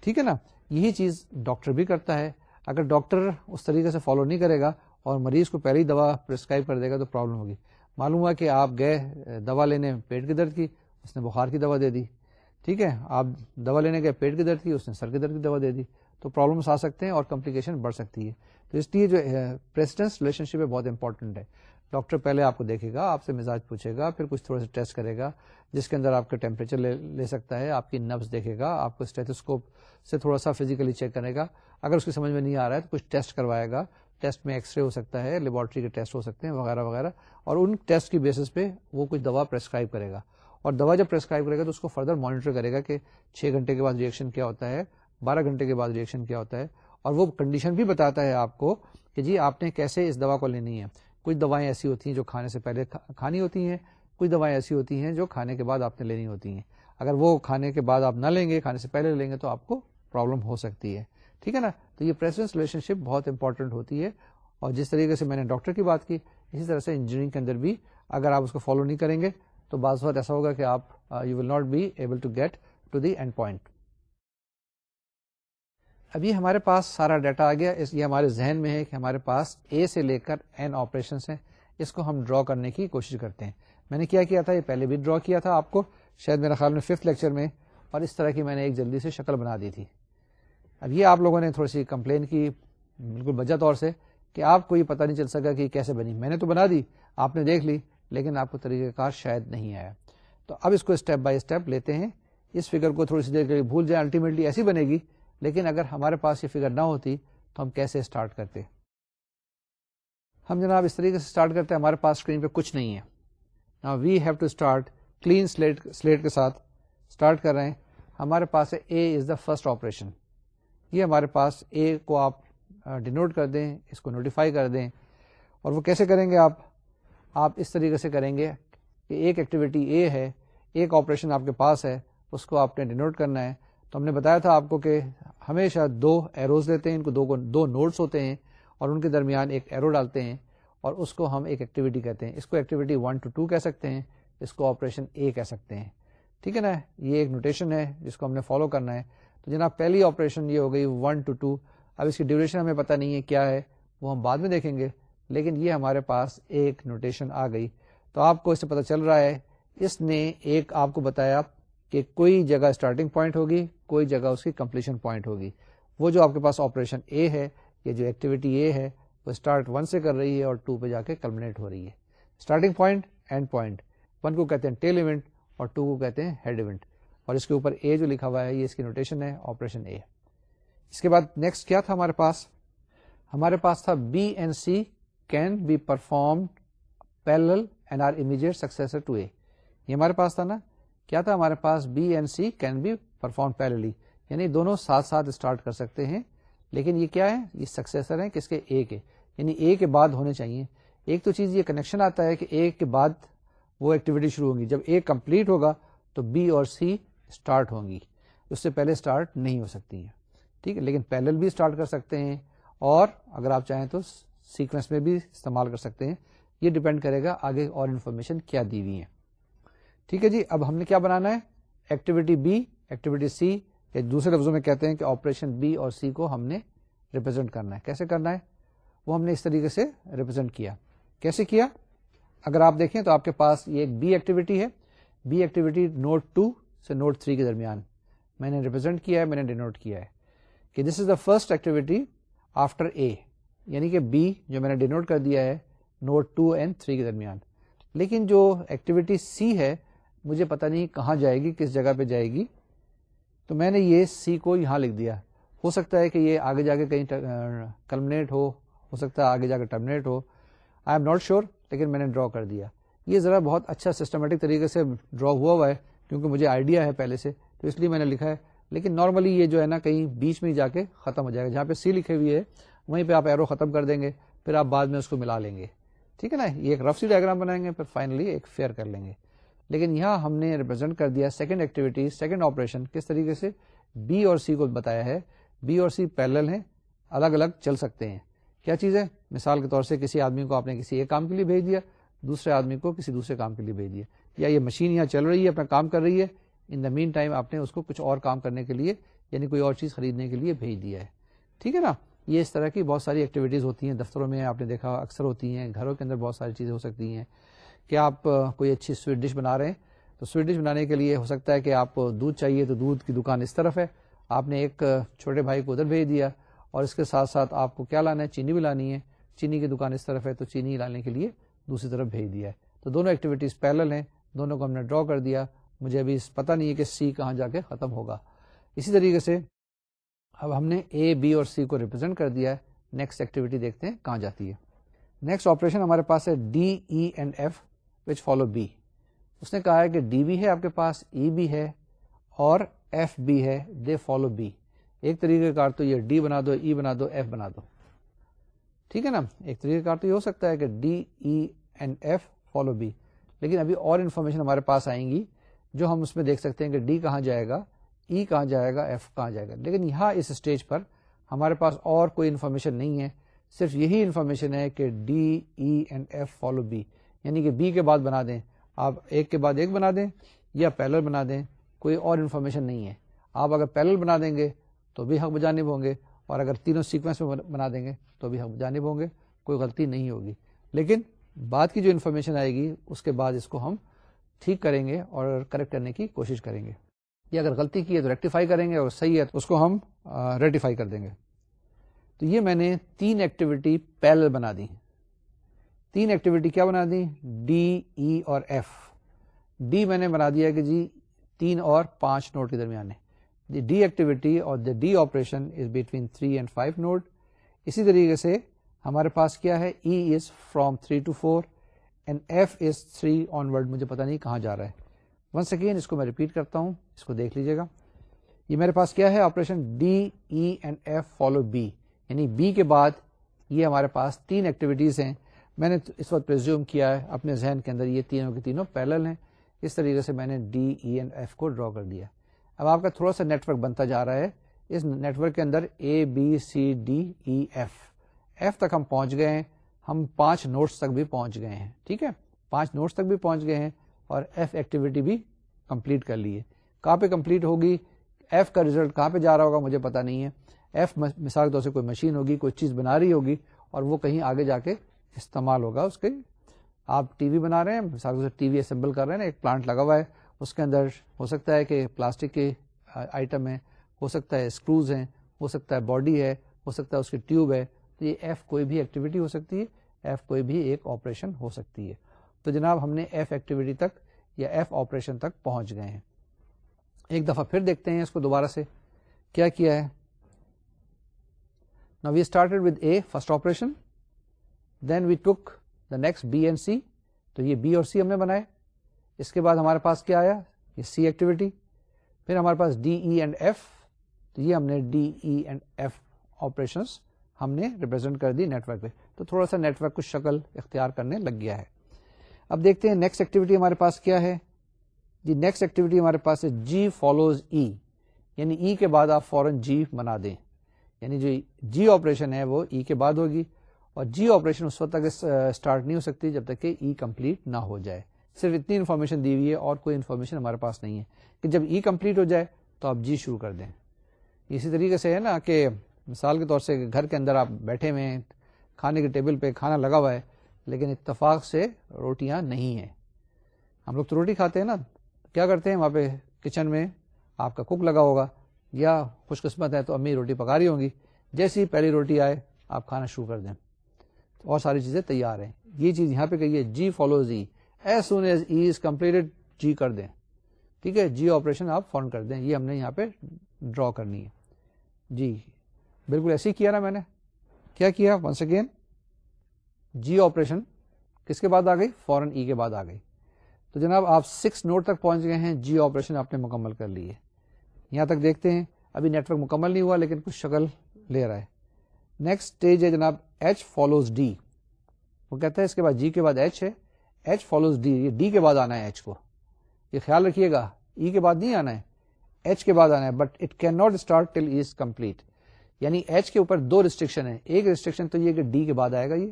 ٹھیک ہے نا؟ یہی چیز ڈاکٹر بھی کرتا ہے۔ اگر ڈاکٹر اس طریقے سے فالو نہیں کرے گا اور مریض کو پہلی دوا پرسکرائب کر دے گا تو پرابلم ہوگی۔ معلوم ہوا کہ آپ گئے، دوا لینے، پیٹ کی درد کی، اس نے بخار کی دوا دے دی۔ ٹھیک ہے، آپ دوا لینے گئے، پیٹ کی درد کی، اس نے سر کی درد کی دوا دے دی۔ تو پرابلمس آ سکتے ہیں اور کمپلیکیشن بڑھ سکتی ہے۔ تو اس لیے جو پریسیڈنس ریلیشن شپ ہے، بہت امپورٹنٹ ہے۔ ڈاکٹر پہلے آپ کو دیکھے گا، آپ سے مزاج پوچھے گا، پھر کچھ تھوڑا سا ٹیسٹ کرے گا، جس کے اندر آپ کا ٹیمپریچر لے سکتا ہے، آپ کی نبز دیکھے گا، آپ کو اسٹیتھوسکوپ سے تھوڑا سا فزیکلی چیک کرے گا۔ اگر اس کی سمجھ میں نہیں آ رہا ہے تو کچھ ٹیسٹ کروائے گا۔ ٹیسٹ میں ایکس رے ہو سکتا ہے لیبورٹری کے ٹیسٹ ہو سکتے ہیں، وغیرہ وغیرہ، اور ان ٹیسٹ کی بیسس پہ وہ کچھ دوا پرسکرائب کرے گا۔ اور دوا جب پرسکرائب کرے گا تو اس کو فردر مانیٹر کرے گا کہ چھ گھنٹے کے بعد ریئیکشن کیا ہوتا ہے، بارہ گھنٹے کے بعد ریئیکشن کیا ہوتا ہے۔ اور وہ کنڈیشن بھی بتاتا ہے آپ کو کہ جی آپ نے کیسے اس دوا کو لینی ہے۔ کچھ دوائیں ایسی ہوتی ہیں جو کھانے سے پہلے کھانی ہوتی ہیں، کچھ دوائیں ایسی ہوتی ہیں جو کھانے کے بعد آپ نے لینی ہوتی ہیں۔ اگر وہ کھانے کے بعد آپ نہ لیں گے، کھانے سے پہلے لیں گے تو آپ کو پرابلم ہو سکتی ہے۔ ٹھیک ہے نا؟ تو یہ پریسنس ریلیشن شپ بہت امپورٹنٹ ہوتی ہے اور جس طریقے سے میں نے ڈاکٹر کی بات کی، اسی طرح سے انجینئرنگ کے اندر بھی اگر آپ اس کو فالو نہیں کریں گے، تو بعض وقت ایسا ہوگا کہ آپ you will not be able to get to the end point ابھی ہمارے پاس سارا ڈیٹا آ گیا یہ ہمارے ذہن میں ہے کہ ہمارے پاس اے سے لے کر این آپریشن ہیں، اس کو ہم ڈرا کرنے کی کوشش کرتے ہیں۔ میں نے کیا کیا تھا؟ یہ پہلے بھی ڈرا کیا تھا آپ کو، شاید میرا خیال میں ففتھ لیکچر میں، اور اس طرح کی میں نے ایک جلدی سے شکل بنا دی تھی۔ اب یہ آپ لوگوں نے تھوڑی سی کمپلین کی، بالکل بجا طور سے کہ آپ کو یہ پتہ نہیں چل سکا کہ کیسے بنی۔ میں نے تو بنا دی، آپ نے دیکھ لی، لیکن آپ کو طریقہ کار شاید نہیں آیا۔ تو اب اس کو اسٹیپ بائی اسٹیپ لیتے ہیں۔ اس فگر کو تھوڑی سی دیر کے لیے بھول جائیں الٹیمیٹلی ایسی بنے گی۔ لیکن اگر ہمارے پاس یہ فگر نہ ہوتی تو ہم کیسے اسٹارٹ کرتے؟ ہم جناب اس طریقے سے اسٹارٹ کرتے ہیں ہمارے پاس اسکرین پہ کچھ نہیں ہے۔ نا we have to start clean slate slate کے ساتھ۔ اسٹارٹ کر رہے ہیں۔ ہمارے پاس ہے اے از دا فرسٹ آپریشن یہ ہمارے پاس اے کو آپ ڈینوٹ کر دیں، اس کو نوٹیفائی کر دیں۔ اور وہ کیسے کریں گے آپ؟ آپ اس طریقے سے کریں گے کہ ایک ایکٹیویٹی اے ہے، ایک آپریشن آپ کے پاس ہے، اس کو آپ نے ڈینوٹ کرنا ہے۔ تو ہم نے بتایا تھا آپ کو کہ ہمیشہ دو ایروز لیتے ہیں، ان کو دو دو نوٹس ہوتے ہیں اور ان کے درمیان ایک ایرو ڈالتے ہیں اور اس کو ہم ایک ایکٹیویٹی کہتے ہیں۔ اس کو ایکٹیویٹی ون ٹو ٹو کہہ سکتے ہیں، اس کو آپریشن اے کہہ سکتے ہیں۔ ٹھیک ہے نا؟ یہ ایک نوٹیشن ہے جس کو ہم نے فالو کرنا ہے۔ تو جناب پہلی آپریشن یہ ہو گئی ون ٹو ٹو اب اس کی ڈیوریشن ہمیں پتہ نہیں ہے کیا ہے، وہ ہم بعد میں دیکھیں گے، لیکن یہ ہمارے پاس ایک نوٹیشن آ گئی۔ تو آپ کو اس سے پتا چل رہا ہے، اس نے ایک آپ کو بتایا کہ کوئی جگہ اسٹارٹنگ پوائنٹ ہوگی، کوئی جگہ اس کی کمپلیشن پوائنٹ ہوگی۔ وہ جو آپ کے پاس آپریشن اے ہے، یہ جو ایکٹیویٹی اے ہے، وہ اسٹارٹ ون سے کر رہی ہے اور ٹو پہ جا کے کلمنیٹ ہو رہی ہے۔ Starting point and point one کو کہتے ہیں ٹیل ایونٹ اور ٹو کو کہتے ہیں ہیڈ ایونٹ اور اس کے اوپر اے جو لکھا ہوا ہے، یہ اس کی نوٹیشن ہے آپریشن اے اس کے بعد نیکسٹ کیا تھا ہمارے پاس؟ ہمارے پاس تھا B and C can be perform parallel and are immediate successor to A یہ ہمارے پاس تھا نا؟ کیا تھا ہمارے پاس؟ B and C can be perform parallelly یعنی دونوں ساتھ ساتھ اسٹارٹ کر سکتے ہیں، لیکن یہ کیا ہے؟ یہ سکسیسر ہے کس کے؟ اے کے۔ یعنی اے کے بعد ہونے چاہیے۔ ایک تو چیز یہ کنیکشن آتا ہے کہ اے کے بعد وہ ایکٹیویٹی شروع ہوگی جب اے کمپلیٹ ہوگا تو بی اور سی اسٹارٹ ہوں گی۔ اس سے پہلے اسٹارٹ نہیں ہو سکتی ہیں۔ ٹھیک ہے، لیکن پیلل بھی اسٹارٹ کر سکتے ہیں اور اگر آپ چاہیں تو سیکوینس میں بھی استعمال کر سکتے ہیں۔ یہ ڈپینڈ کرے گا آگے اور انفارمیشن کیا دی ہوئی ہے ٹھیک ہے جی اب ہم نے کیا بنانا ہے؟ ایکٹیویٹی بی، ایکٹیویٹی سی، یا دوسرے لفظوں میں کہتے ہیں کہ آپریشن بی اور سی کو ہم نے ریپرزینٹ کرنا ہے۔ کیسے کرنا ہے؟ وہ ہم نے اس طریقے سے ریپرزینٹ کیا۔ کیسے کیا؟ اگر آپ دیکھیں تو آپ کے پاس یہ ایک بی ایکٹیویٹی ہے۔ بی ایکٹیویٹی نوٹ ٹو سے نوٹ تھری کے درمیان میں نے ریپرزینٹ کیا ہے، میں نے ڈینوٹ کیا ہے کہ this is the first activity after A یعنی کہ بی جو میں نے ڈینوٹ کر دیا ہے نوٹ ٹو اینڈ تھری کے درمیان۔ لیکن جو ایکٹیویٹی سی ہے، مجھے پتا نہیں کہاں جائے گی، کس جگہ پہ جائے گی۔ تو میں نے یہ سی کو یہاں لکھ دیا۔ ہو سکتا ہے کہ یہ آگے جا کے کہیں کلمنیٹ ہو ہو سکتا ہے آگے جا کے ٹرمنیٹ ہو۔ آئی ایم ناٹ شیور لیکن میں نے ڈرا کر دیا۔ یہ ذرا بہت اچھا سسٹمیٹک طریقے سے ڈرا ہوا ہوا ہے۔ کیونکہ مجھے آئیڈیا ہے پہلے سے، تو اس لیے میں نے لکھا ہے۔ لیکن نارملی یہ جو ہے نا، کہیں بیچ میں ہی جا کے ختم ہو جائے گا۔ جہاں پہ سی لکھے ہوئی ہے، وہیں پہ آپ ایرو ختم کر دیں گے، پھر آپ بعد میں اس کو ملا لیں گے۔ ٹھیک ہے نا؟ یہ ایک رف سی ڈائگرام بنائیں گے، پھر فائنلی ایک فیئر کر لیں گے۔ لیکن یہاں ہم نے ریپرزینٹ کر دیا سیکنڈ ایکٹیویٹی سیکنڈ آپریشن کس طریقے سے؟ بی اور سی کو بتایا ہے۔ بی اور سی پیرل ہیں، الگ الگ چل سکتے ہیں۔ کیا چیز ہے؟ مثال کے طور سے کسی آدمی کو آپ نے کسی ایک کام کے لیے بھیج دیا، دوسرے آدمی کو کسی دوسرے کام کے لیے بھیج دیا۔ یا یہ مشین یہاں چل رہی ہے، اپنا کام کر رہی ہے ان دا مین ٹائم آپ نے اس کو کچھ اور کام کرنے کے لیے یعنی کوئی اور چیز خریدنے کے لیے بھیج دیا ہے۔ ٹھیک ہے نا؟ یہ اس طرح کی بہت ساری ایکٹیویٹیز ہوتی ہیں۔ دفتروں میں آپ نے دیکھا اکثر ہوتی ہیں، گھروں کے اندر بہت ساری چیزیں ہو سکتی ہیں۔ کہ آپ کوئی اچھی سویٹ ڈش بنا رہے ہیں؟ تو سویٹ ڈش بنانے کے لیے ہو سکتا ہے کہ آپ دودھ چاہیے تو دودھ کی دکان اس طرف ہے۔ آپ نے ایک چھوٹے بھائی کو ادھر بھیج دیا اور اس کے ساتھ ساتھ آپ کو کیا لانا ہے؟ چینی بھی لانی ہے۔ چینی کی دکان اس طرف ہے تو چینی لانے کے لیے دوسری طرف بھیج دیا ہے۔ تو دونوں ایکٹیویٹیز پیرل ہیں۔ دونوں کو ہم نے ڈرا کر دیا۔ مجھے ابھی پتا نہیں ہے کہ سی کہاں جا کے ختم ہوگا۔ اسی طریقے سے اب ہم نے اے بی اور سی کو ریپرزینٹ کر دیا ہے۔ نیکسٹ ایکٹیویٹی دیکھتے ہیں کہاں جاتی ہے۔ نیکسٹ آپریشن ہمارے پاس ہے D E and F which follow B اس نے کہا ہے کہ ڈی بھی ہے آپ کے پاس ای e بھی ہے اور ایف بھی ہے۔ دے فالو بی ایک طریقہ کار تو یہ ڈی بنا دو ای e بنا دو ایف بنا دو۔ ٹھیک ہے نا؟ ایک طریقہ کار تو یہ ہو سکتا ہے کہ D E and F follow B لیکن ابھی اور انفارمیشن ہمارے پاس آئیں گی جو ہم اس میں دیکھ سکتے ہیں کہ ڈی کہاں جائے گا، ای e کہاں جائے گا، ایف کہاں جائے گا۔ لیکن یہاں اس اسٹیج پر ہمارے پاس اور کوئی انفارمیشن نہیں ہے، صرف یہی انفارمیشن ہے کہ D, E and F follow B. یعنی کہ بی کے بعد بنا دیں، آپ ایک کے بعد ایک بنا دیں یا پیلر بنا دیں، کوئی اور انفارمیشن نہیں ہے۔ آپ اگر پیلر بنا دیں گے تو بھی حق بجانب ہوں گے، اور اگر تینوں سیکوینس میں بنا دیں گے تو بھی حق جانب ہوں گے، کوئی غلطی نہیں ہوگی۔ لیکن بعد کی جو انفارمیشن آئے گی، اس کے بعد اس کو ہم ٹھیک کریں گے اور کریکٹ کرنے کی کوشش کریں گے۔ یا اگر غلطی کی ہے تو ریکٹیفائی کریں گے اور صحیح ہے تو اس کو ہم ریٹیفائی کر دیں گے۔ تو یہ میں نے تین ایکٹیویٹی پیل بنا دی۔ تین ایکٹیویٹی کیا بنا دی؟ ڈی ای e اور ایف ڈی میں نے بنا دیا کہ جی تین اور پانچ نوٹ کے درمیان ہے۔ ڈی ایکٹیویٹی اور the D operation is between three and five node اسی طریقے سے ہمارے پاس کیا ہے؟ E is from three to four and F is three onward مجھے پتا نہیں کہاں جا رہا ہے۔ ونس اگین اس کو میں ریپیٹ کرتا ہوں، اس کو دیکھ لیجیے گا۔ یہ میرے پاس کیا ہے؟ Operation D E and F follow B یعنی بی کے بعد یہ ہمارے پاس تین ایکٹیویٹیز ہیں۔ میں نے اس وقت پرزیوم کیا ہے، اپنے ذہن کے اندر یہ تینوں کے تینوں پیلل ہیں۔ اس طریقے سے میں نے ڈی ای اینڈ ایف کو ڈرا کر دیا۔ اب آپ کا تھوڑا سا نیٹورک بنتا جا رہا ہے۔ اس نیٹورک کے اندر A B C D E F F تک ہم پہنچ گئے ہیں، ہم پانچ نوٹس تک بھی پہنچ گئے ہیں، ٹھیک ہے؟ پانچ نوٹس تک بھی پہنچ گئے ہیں اور ایف ایکٹیویٹی بھی کمپلیٹ کر لی ہے۔ کہاں پہ کمپلیٹ ہوگی؟ ایف کا ریزلٹ کہاں پہ جا رہا ہوگا مجھے پتا نہیں ہے۔ ایف مثال کے طور سے کوئی مشین ہوگی، کوئی چیز بنا رہی ہوگی اور وہ کہیں آگے جا کے استعمال ہوگا اس کے۔ آپ ٹی وی بنا رہے ہیں، مثال کے طور سے ٹی وی اسمبل کر رہے ہیں، ایک پلانٹ لگا ہوا ہے، اس کے اندر ہو سکتا ہے کہ پلاسٹک کے آئٹم ہے ہو سکتا ہے اسکروز ہیں، ہو سکتا ہے باڈی ہے، ہو سکتا ہے اس کی ٹیوب ہے۔ تو یہ ایف کوئی بھی ایکٹیویٹی ہو سکتی ہے ایف کوئی بھی ایک آپریشن ہو سکتی ہے۔ تو جناب، ہم نے ایف ایکٹیویٹی تک یا ایف آپریشن تک پہنچ گئے ہیں۔ ایک دفعہ پھر دیکھتے ہیں اس کو دوبارہ سے۔ کیا کیا ہے؟ نا we started with a first operation then we tick the next B and C تو یہ بی اور سی ہم نے بنائے۔ اس کے بعد ہمارے پاس کیا آیا؟ یہ سی ایکٹیویٹی پھر ہمارے پاس ڈی ای اینڈ ایف تو یہ ہم نے D E and F operation ہم نے ریپرزینٹ کر دی نیٹورک پہ۔ تو تھوڑا سا نیٹورک کو شکل اختیار کرنے لگ گیا ہے۔ اب دیکھتے ہیں نیکسٹ ایکٹیویٹی ہمارے پاس کیا ہے۔ جی نیکسٹ ایکٹیویٹی ہمارے پاس ہے جی فالوز ای یعنی ای کے بعد آپ فورن جی بنا دیں۔ یعنی جو جی آپریشن ہے وہ ای کے بعد ہوگی۔ اور جی آپریشن اس وقت تک اسٹارٹ نہیں ہو سکتی جب تک کہ e ای کمپلیٹ نہ ہو جائے۔ صرف اتنی انفارمیشن دی ہوئی ہے، اور کوئی انفارمیشن ہمارے پاس نہیں ہے۔ کہ جب ای کمپلیٹ ہو جائے تو آپ جی شروع کر دیں۔ اسی طریقے سے ہے نا کہ مثال کے طور سے گھر کے اندر آپ بیٹھے ہوئے ہیں، کھانے کے ٹیبل پہ کھانا لگا ہوا ہے، لیکن اتفاق سے روٹیاں نہیں ہیں۔ ہم لوگ تو روٹی کھاتے ہیں نا، کیا کرتے ہیں وہاں پہ کچن میں؟ آپ کا کوک لگا ہوگا یا خوش قسمت ہے تو امی روٹی پکا رہی ہوں گی۔ جیسی پہلی روٹی آئے، آپ کھانا شروع کر دیں۔ اور ساری چیزیں تیار ہیں۔ یہ چیز یہاں پہ کہیے G follows E as soon as E is completed G کر دیں۔ ٹھیک ہے جی آپریشن آپ فون کر دیں۔ یہ ہم نے یہاں پہ ڈرا کرنی ہے۔ جی۔ بالکل ایسے ہی کیا نا میں نے؟ کیا کیا ونس اگین جی آپریشن کس کے بعد آ گئی؟ فورن ای e کے بعد آ گئی۔ تو جناب آپ سکس نوٹ تک پہنچ گئے ہیں جی آپریشن آپ نے مکمل کر لی ہے۔ یہاں تک دیکھتے ہیں، ابھی نیٹورک مکمل نہیں ہوا لیکن کچھ شکل لے رہا ہے۔ نیکسٹ اسٹیج ہے جناب ایچ فالوز ڈی وہ کہتا ہے اس کے بعد جی کے بعد ایچ ہے۔ ایچ فالوز ڈی یہ ڈی کے بعد آنا ہے ایچ کو۔ یہ خیال رکھیے گا ای e کے بعد نہیں آنا ہے ایچ کے بعد آنا ہے۔ But it can not start till is complete یعنی ایچ کے اوپر دو ریسٹرکشن ہے ایک ریسٹرکشن تو یہ کہ ڈی کے بعد آئے گا یہ۔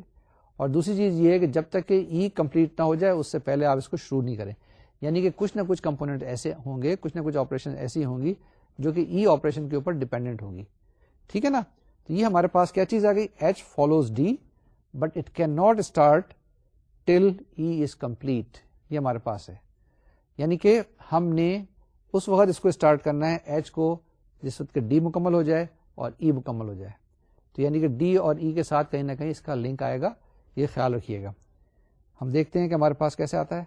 اور دوسری چیز یہ ہے کہ جب تک کہ ای e کمپلیٹ نہ ہو جائے، اس سے پہلے آپ اس کو شروع نہیں کریں۔ یعنی کہ کچھ نہ کچھ کمپونیٹ ایسے ہوں گے، کچھ نہ کچھ آپریشن ایسی ہوں گی جو کہ ای e آپریشن کے اوپر ڈیپینڈنٹ ہوگی۔ ٹھیک ہے نا؟ تو یہ ہمارے پاس کیا چیز آ گئی؟ H follows D but it can not start till E is complete یہ ہمارے پاس ہے۔ یعنی کہ ہم نے اس وقت اس کو اسٹارٹ کرنا ہے ایچ کو جس وقت ڈی مکمل ہو جائے۔ اور ای مکمل ہو جائے۔ تو یعنی کہ ڈی اور ای کے ساتھ کہیں نہ کہیں اس کا لنک آئے گا، یہ خیال رکھیے گا۔ ہم دیکھتے ہیں کہ ہمارے پاس کیسے آتا ہے۔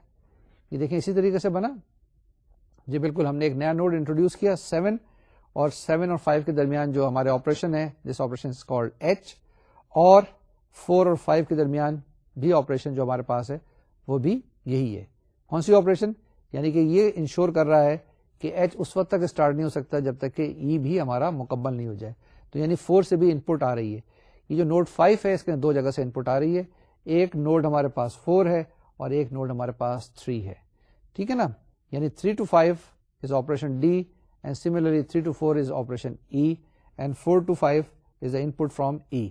یہ دیکھیں، اسی طریقے سے بنا۔ جی بالکل، ہم نے ایک نیا نوڈ انٹروڈیوس کیا سیون اور سیون اور فائیو کے درمیان جو ہمارے آپریشن ہے جس آپریشن ایچ اور فور اور فائیو کے درمیان بھی آپریشن جو ہمارے پاس ہے، وہ بھی یہی ہے۔ کون سی آپریشن یعنی کہ یہ انشور کر رہا ہے کہ ایچ اس وقت تک اسٹارٹ نہیں ہو سکتا جب تک کہ ای e بھی ہمارا مکمل نہیں ہو جائے۔ تو یعنی فور سے بھی انپٹ آ رہی ہے۔ یہ جو نوٹ فائیو ہے، اس کے دو جگہ سے انپٹ آ رہی ہے۔ ایک نوڈ ہمارے پاس فور ہے اور ایک نوڈ ہمارے پاس تھری ہے۔ ٹھیک ہے نا؟ یعنی three two five is operation D and similarly three two four is operation E and four two five is a input from E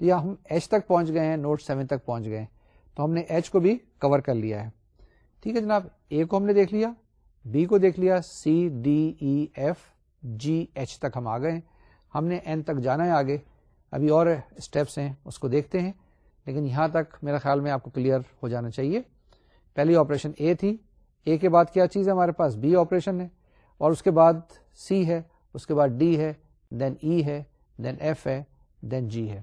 یا ہم ایچ تک پہنچ گئے ہیں نوٹ سیون تک پہنچ گئے تو ہم نے ایچ کو بھی کور کر لیا ہے۔ ٹھیک ہے جناب اے کو ہم نے دیکھ لیا۔ بی کو دیکھ لیا C D E F G H تک ہم آ گئے۔ ہم نے این تک جانا ہے آگے۔ ابھی اور اسٹیپس ہیں، اس کو دیکھتے ہیں۔ لیکن یہاں تک میرا خیال میں آپ کو کلیئر ہو جانا چاہیے۔ پہلی آپریشن اے تھی۔ اے کے بعد کیا چیز ہے ہمارے پاس؟ بی آپریشن ہے۔ اور اس کے بعد سی ہے، اس کے بعد ڈی ہے دین ای e ہے دین ایف ہے دین جی ہے۔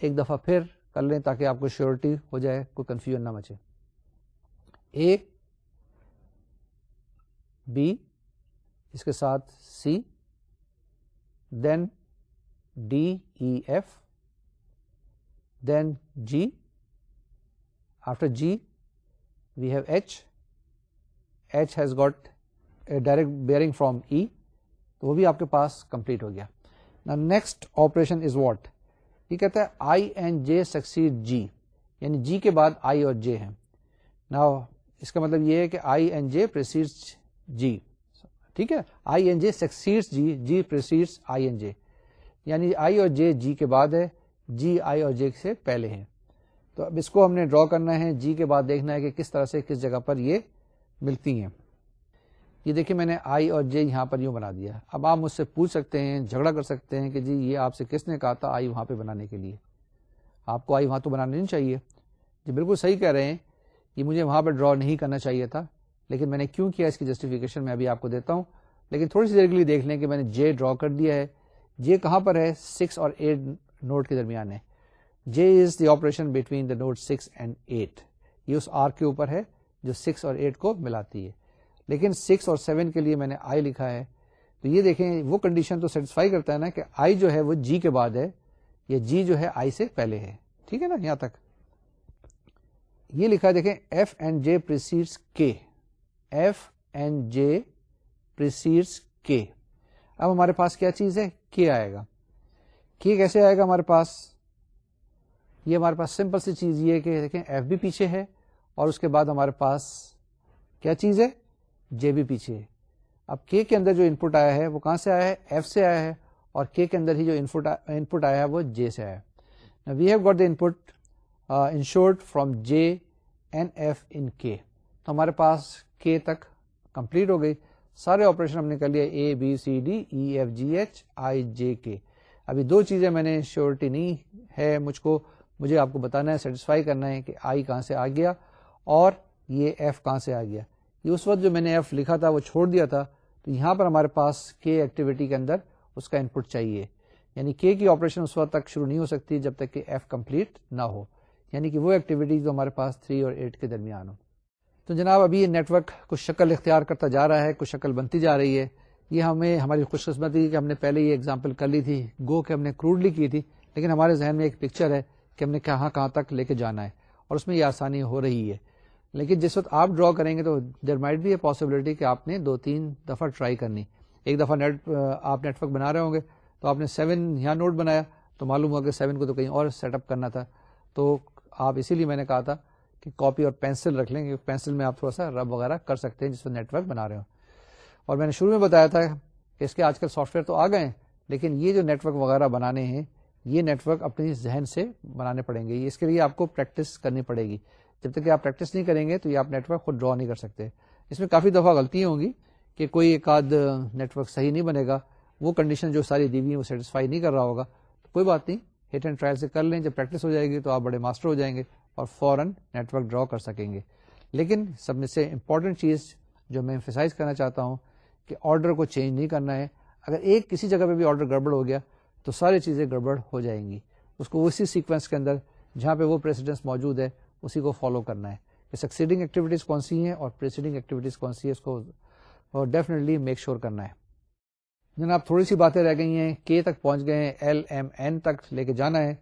ایک دفعہ پھر کر لیں تاکہ آپ کو شیورٹی ہو جائے، کوئی کنفیوژن نہ مچے۔ اے بی، اس کے ساتھ C, then D E F, then G after G we have H H has got direct bearing from E, تو وہ بھی آپ کے پاس کمپلیٹ ہو گیا۔ نا نیکسٹ آپریشن از واٹ؟ یہ کہتا ہے آئی اینڈ جے سکسیڈ جی یعنی جی کے بعد آئی اور جے ہے نا اس کا مطلب یہ ہے کہ آئی اینڈ جے پرسیڈ جی۔ ٹھیک ہے۔ I and J succeed G G precedes I and J. یعنی آئی اور جے جی کے بعد ہے جی آئی اور جے سے پہلے ہیں۔ تو اب اس کو ہم نے ڈرا کرنا ہے۔ جی کے بعد دیکھنا ہے کہ کس طرح سے کس جگہ پر یہ ملتی ہیں۔ یہ دیکھیں میں نے آئی اور جے یہاں پر یوں بنا دیا۔ اب آپ مجھ سے پوچھ سکتے ہیں، جھگڑا کر سکتے ہیں کہ جی یہ آپ سے کس نے کہا تھا آئی وہاں پہ بنانے کے لیے؟ آپ کو آئی وہاں تو بنانا نہیں چاہیے۔ جی بالکل صحیح کہہ رہے ہیں یہ مجھے وہاں پہ ڈرا نہیں کرنا چاہیے تھا۔ لیکن میں نے کیوں کیا اس کی جسٹیفیکیشن میں ابھی آپ کو دیتا ہوں۔ لیکن تھوڑی سی دیر کے لیے دیکھ لیں کہ میں نے جے ڈرا کر دیا ہے۔ جے کہاں پر ہے؟ سکس اور ایٹ نوٹ کے درمیان ہے۔ J is the operation between the node six and eight یہ اس آر کے اوپر ہے جو سکس اور ایٹ کو ملاتی ہے۔ لیکن سکس اور سیون کے لیے میں نے آئی لکھا ہے۔ تو یہ دیکھیں، وہ کنڈیشن تو سیٹسفائی کرتا ہے نا کہ آئی جو ہے وہ جی کے بعد ہے یا جی جو ہے آئی سے پہلے ہے۔ ٹھیک ہے نا؟ یہاں تک۔ یہ لکھا دیکھیں ایف اینڈ جے پرسیڈس کے ایف اینڈ جے پرسیڈس کے اب ہمارے پاس کیا چیز ہے؟ کے آئے گا۔ کے کیسے آئے گا ہمارے پاس؟ یہ ہمارے پاس سمپل سی چیز یہ کہ دیکھیں ایف بھی پیچھے ہے اور اس کے بعد ہمارے پاس کیا چیز ہے؟ جے بھی پیچھے ہے۔ اب کے کے اندر جو ان پٹ آیا ہے، وہ کہاں سے آیا ہے؟ ایف سے آیا ہے اور کے کے اندر ہی جو ان پٹ آیا ہے، وہ جے سے آیا ہے۔ We have got the input in short from J N F ان کے تو ہمارے پاس کے تک کمپلیٹ ہو گئی۔ سارے آپریشن ہم نے کر لیا A B C D E F G H I J K ابھی دو چیزیں میں نے شیورٹی نہیں ہے مجھ کو، مجھے آپ کو بتانا ہے سیٹسفائی کرنا ہے کہ آئی کہاں سے آ گیا اور یہ ایف کہاں سے آ گیا۔ یہ اس وقت جو میں نے ایف لکھا تھا، وہ چھوڑ دیا تھا۔ تو یہاں پر ہمارے پاس کے ایکٹیویٹی کے اندر اس کا انپٹ چاہیے۔ یعنی کے کی آپریشن اس وقت تک شروع نہیں ہو سکتی جب تک کہ ایف کمپلیٹ نہ ہو۔ یعنی کہ وہ ایکٹیویٹی جو ہمارے پاس 3 اور 8 کے درمیان ہو تو جناب ابھی یہ نیٹ ورک کچھ شکل اختیار کرتا جا رہا ہے، کچھ شکل بنتی جا رہی ہے۔ یہ ہمیں، ہماری خوش قسمتی کہ ہم نے پہلے یہ ایگزامپل کر لی تھی، گو کہ ہم نے کروڈلی کی تھی، لیکن ہمارے ذہن میں ایک پکچر ہے کہ ہم نے کہاں کہاں تک لے کے جانا ہے، اور اس میں یہ آسانی ہو رہی ہے۔ لیکن جس وقت آپ ڈرا کریں گے تو دیر مائٹ بھی اے پاسبلٹی کہ آپ نے دو تین دفعہ ٹرائی کرنی۔ ایک دفعہ نیٹ آپ نیٹ ورک بنا رہے ہوں گے، تو آپ نے سیون یہاں نوٹ بنایا، تو معلوم ہوا کہ سیون کو تو کہیں اور سیٹ اپ کرنا تھا۔ تو آپ اسی لیے میں نے کہا تھا کہ کاپی اور پینسل رکھ لیں گے، پینسل میں آپ تھوڑا سا رب وغیرہ کر سکتے ہیں جس میں نیٹ ورک بنا رہے ہوں۔ اور میں نے شروع میں بتایا تھا کہ اس کے آج کل سافٹ ویئر تو آ گئے ہیں، لیکن یہ جو نیٹ ورک وغیرہ بنانے ہیں، یہ نیٹ ورک اپنی ذہن سے بنانے پڑیں گے۔ اس کے لیے آپ کو پریکٹس کرنی پڑے گی۔ جب تک کہ آپ پریکٹس نہیں کریں گے تو یہ آپ نیٹ ورک خود ڈرا نہیں کر سکتے۔ اس میں کافی دفعہ غلطیاں ہوں گی کہ کوئی ایک آدھ نیٹ ورک صحیح نہیں بنے گا، وہ کنڈیشن جو ساری دی ہوئی وہ سیٹسفائی نہیں کر رہا ہوگا۔ تو کوئی بات نہیں ہٹ اینڈ ٹرائل سے کر لیں۔ جب پریکٹس ہو جائے گی تو آپ بڑے ماسٹر ہو جائیں گے۔ اور فوراً نیٹ ورک ڈرا کر سکیں گے۔ لیکن سب میں سے امپورٹنٹ چیز جو میں امفیسائز کرنا چاہتا ہوں کہ آرڈر کو چینج نہیں کرنا ہے۔ اگر ایک کسی جگہ پہ بھی آرڈر گڑبڑ ہو گیا تو ساری چیزیں گڑبڑ ہو جائیں گی۔ اس کو اسی سیکوینس کے اندر جہاں پہ وہ پریسیڈنس موجود ہے، اسی کو فالو کرنا ہے۔ کہ سکسیڈنگ ایکٹیویٹیز کون سی ہیں اور پریسیڈنگ ایکٹیویٹیز کون سی ہے اس کو ڈیفینیٹلی میک شیور کرنا ہے۔ جناب، تھوڑی سی باتیں رہ گئی ہیں کے تک پہنچ گئے ہیں ایل ایم این تک لے کے جانا ہے۔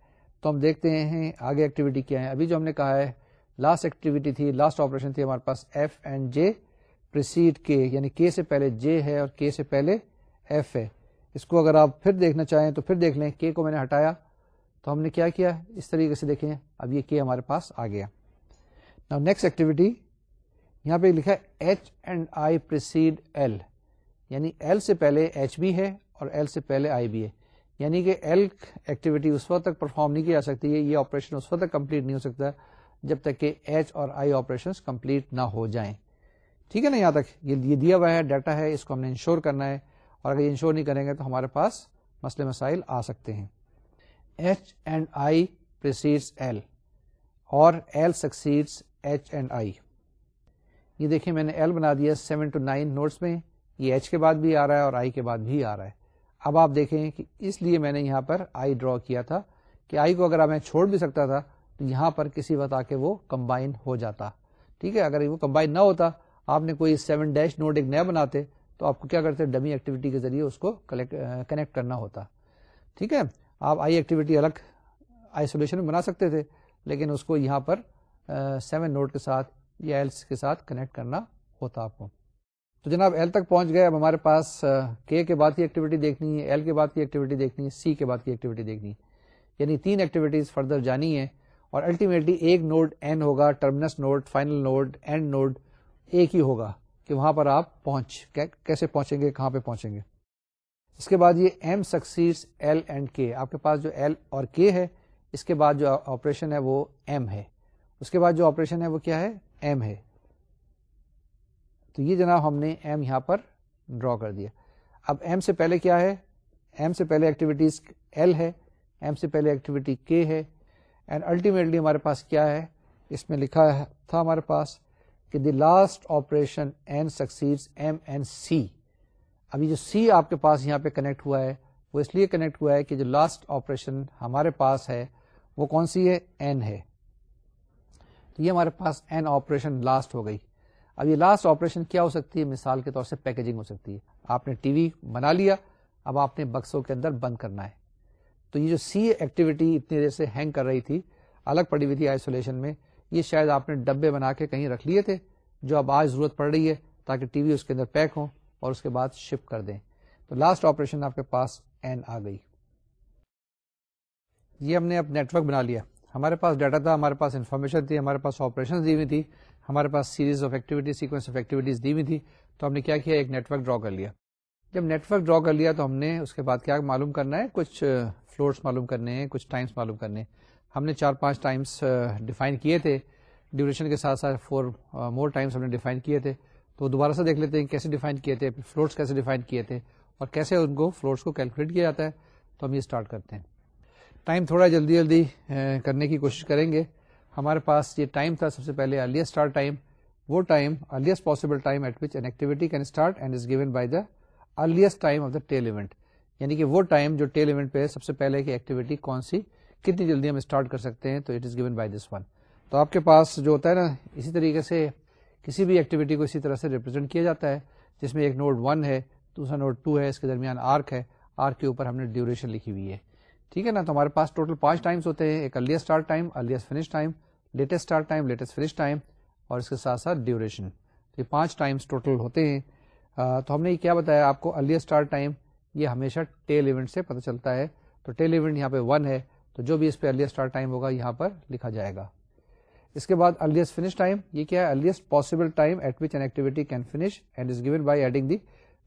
تو ہم دیکھتے ہیں آگے ایکٹیویٹی کیا ہے۔ ابھی جو ہم نے کہا ہے لاسٹ ایکٹیویٹی تھی لاسٹ آپریشن تھی، ہمارے پاس F and J precede K یعنی کے سے پہلے جے ہے اور کے سے پہلے ایف ہے۔ اس کو اگر آپ پھر دیکھنا چاہیں تو پھر دیکھ لیں کے کو میں نے ہٹایا۔ تو ہم نے کیا کیا؟ اس طریقے سے دیکھیں، اب یہ کے ہمارے پاس آ گیا۔ نیکسٹ ایکٹیویٹی یہاں پہ لکھا ہے H and I precede L یعنی ایل سے پہلے ایچ بھی ہے اور ایل سے پہلے آئی بھی ہے۔ یعنی کہ ایل ایکٹیویٹی اس وقت تک پرفارم نہیں کی جا سکتی ہے یہ آپریشن اس وقت تک کمپلیٹ نہیں ہو سکتا جب تک کہ ایچ اور آئی آپریشن کمپلیٹ نہ ہو جائیں۔ ٹھیک ہے نا؟ یہاں تک یہ دیا ہوا ہے ڈیٹا ہے، اس کو ہم نے انشور کرنا ہے۔ اور اگر یہ انشور نہیں کریں گے تو ہمارے پاس مسئلے مسائل آ سکتے ہیں۔ H and I precedes L اور L succeeds H and I یہ دیکھیں میں نے ایل بنا دیا سیون ٹو نائن نوٹس میں، یہ ایچ کے بعد بھی آ رہا ہے اور آئی کے بعد بھی آ رہا ہے۔ اب آپ دیکھیں کہ اس لیے میں نے یہاں پر آئی ڈرا کیا تھا کہ آئی کو اگر میں چھوڑ بھی سکتا تھا تو یہاں پر کسی وقت آ کے وہ کمبائن ہو جاتا۔ ٹھیک ہے؟ اگر وہ کمبائن نہ ہوتا، آپ نے کوئی سیون ڈیش نوٹ ایک نیا بناتے تو آپ کو کیا کرتے؟ ڈمی ایکٹیویٹی کے ذریعے اس کو کنیکٹ کرنا ہوتا۔ ٹھیک ہے؟ آپ آئی ایکٹیویٹی الگ آئسولیشن میں بنا سکتے تھے، لیکن اس کو یہاں پر سیون نوٹ کے ساتھ یا ایلس کے ساتھ کنیکٹ کرنا ہوتا آپ کو۔ تو جناب ایل تک پہنچ گئے، اب ہمارے پاس کے کے بعد کی ایکٹیویٹی دیکھنی ہے ایل کے بعد کی ایکٹیویٹی دیکھنی ہے سی کے بعد کی ایکٹیویٹی دیکھنی ہے۔ یعنی تین ایکٹیویٹیز فردر جانی ہے اور الٹیمیٹلی ایک نوڈ این ہوگا terminus node final node end node ایک ہی ہوگا کہ وہاں پر آپ پہنچ کیسے پہنچیں گے، کہاں پہ پہنچیں گے۔ اس کے بعد یہ ایم سکسیڈ ایل اینڈ کے آپ کے پاس جو ایل اور کے ہے، اس کے بعد جو آپریشن ہے وہ ایم ہے۔ اس کے بعد جو آپریشن ہے وہ کیا ہے؟ ایم ہے۔ تو یہ جناب ہم نے ایم یہاں پر ڈرا کر دیا۔ اب ایم سے پہلے کیا ہے؟ ایم سے پہلے ایکٹیویٹیز ایل ہے، ایم سے پہلے ایکٹیویٹی کے ہے۔ اینڈ الٹیمیٹلی ہمارے پاس کیا ہے؟ اس میں لکھا تھا ہمارے پاس کہ the last operation N succeed M N C ابھی جو سی آپ کے پاس یہاں پہ کنیکٹ ہوا ہے، وہ اس لیے کنیکٹ ہوا ہے کہ جو لاسٹ آپریشن ہمارے پاس ہے، وہ کون سی ہے؟ این ہے۔ تو یہ ہمارے پاس این آپریشن لاسٹ ہو گئی۔ اب یہ لاسٹ آپریشن کیا ہو سکتی ہے؟ مثال کے طور سے پیکجنگ ہو سکتی ہے۔ آپ نے ٹی وی بنا لیا، اب آپ نے بکسوں کے اندر بند کرنا ہے۔ تو یہ جو سی ایکٹیویٹی اتنی دیر سے ہینگ کر رہی تھی، الگ پڑی ہوئی تھی آئسولیشن میں، یہ شاید آپ نے ڈبے بنا کے کہیں رکھ لیے تھے، جو اب آج ضرورت پڑ رہی ہے تاکہ ٹی وی اس کے اندر پیک ہو اور اس کے بعد شپ کر دیں۔ تو لاسٹ آپریشن آپ کے پاس این آ گئی۔ یہ ہم نے اب نیٹورک بنا لیا۔ ہمارے پاس ڈیٹا تھا، ہمارے پاس انفارمیشن تھی، ہمارے پاس آپریشن دی ہوئی تھی۔ ہمارے پاس series of activity sequence of activities دی ہوئی تھی، تو ہم نے کیا کیا؟ ایک نیٹورک ڈرا کر لیا۔ جب نیٹورک ڈرا کر لیا تو ہم نے اس کے بعد کیا معلوم کرنا ہے؟ کچھ فلورس معلوم کرنے ہیں، کچھ ٹائمس معلوم کرنے ہیں۔ ہم نے چار پانچ ٹائمس ڈیفائن کیے تھے۔ ڈیوریشن کے ساتھ ساتھ فور مور ٹائمس ہم نے ڈیفائن کیے تھے۔ تو دوبارہ سے دیکھ لیتے ہیں کیسے ڈیفائن کیے تھے فلورس کیسے ڈیفائن کیے تھے اور کیسے ان کو فلورس کو کیلکولیٹ کیا جاتا ہے۔ تو ہم یہ اسٹارٹ کرتے ہیں۔ ٹائم تھوڑا جلدی جلدی کرنے کی کوشش کریں گے۔ ہمارے پاس یہ ٹائم تھا سب سے پہلے ارلیسٹ اسٹارٹ ٹائم وہ time earliest possible time at which an activity can start and is given by the earliest time of the tail event یعنی کہ وہ ٹائم جو ٹیل ایونٹ پہ سب سے پہلے کی ایکٹیویٹی کون سی؟ کتنی جلدی ہم اسٹارٹ کر سکتے ہیں؟ تو it is given by this one تو آپ کے پاس جو ہوتا ہے نا، اسی طریقے سے کسی بھی ایکٹیویٹی کو اسی طرح سے ریپرزینٹ کیا جاتا ہے، جس میں ایک نوٹ ون ہے، دوسرا نوٹ ٹو ہے، اس کے درمیان آرک ہے آرک کے اوپر ہم نے ڈیوریشن لکھی ہوئی ہے۔ ٹھیک ہے نا، تو ہمارے پاس ٹوٹل پانچ ٹائمس ہوتے ہیں، ایک earliest start time earliest finish time latest start time latest finish time اور اس کے ساتھ ساتھ ڈیوریشن تو یہ پانچ ٹائمس ٹوٹل ہوتے ہیں۔ تو ہم نے یہ کیا بتایا آپ کو؟ ارلیسٹ اسٹارٹ ٹائم یہ ہمیشہ ٹیل ایونٹ سے پتہ چلتا ہے۔ تو ٹیل ایونٹ یہاں پہ ون ہے، تو جو بھی اس پہ ارلیسٹ اسٹارٹ ٹائم ہوگا یہاں پر لکھا جائے گا۔ اس کے بعد ارلیسٹ فنش ٹائم یہ کیا ہے؟ Earliest possible time at which an activity can finish and is given by adding the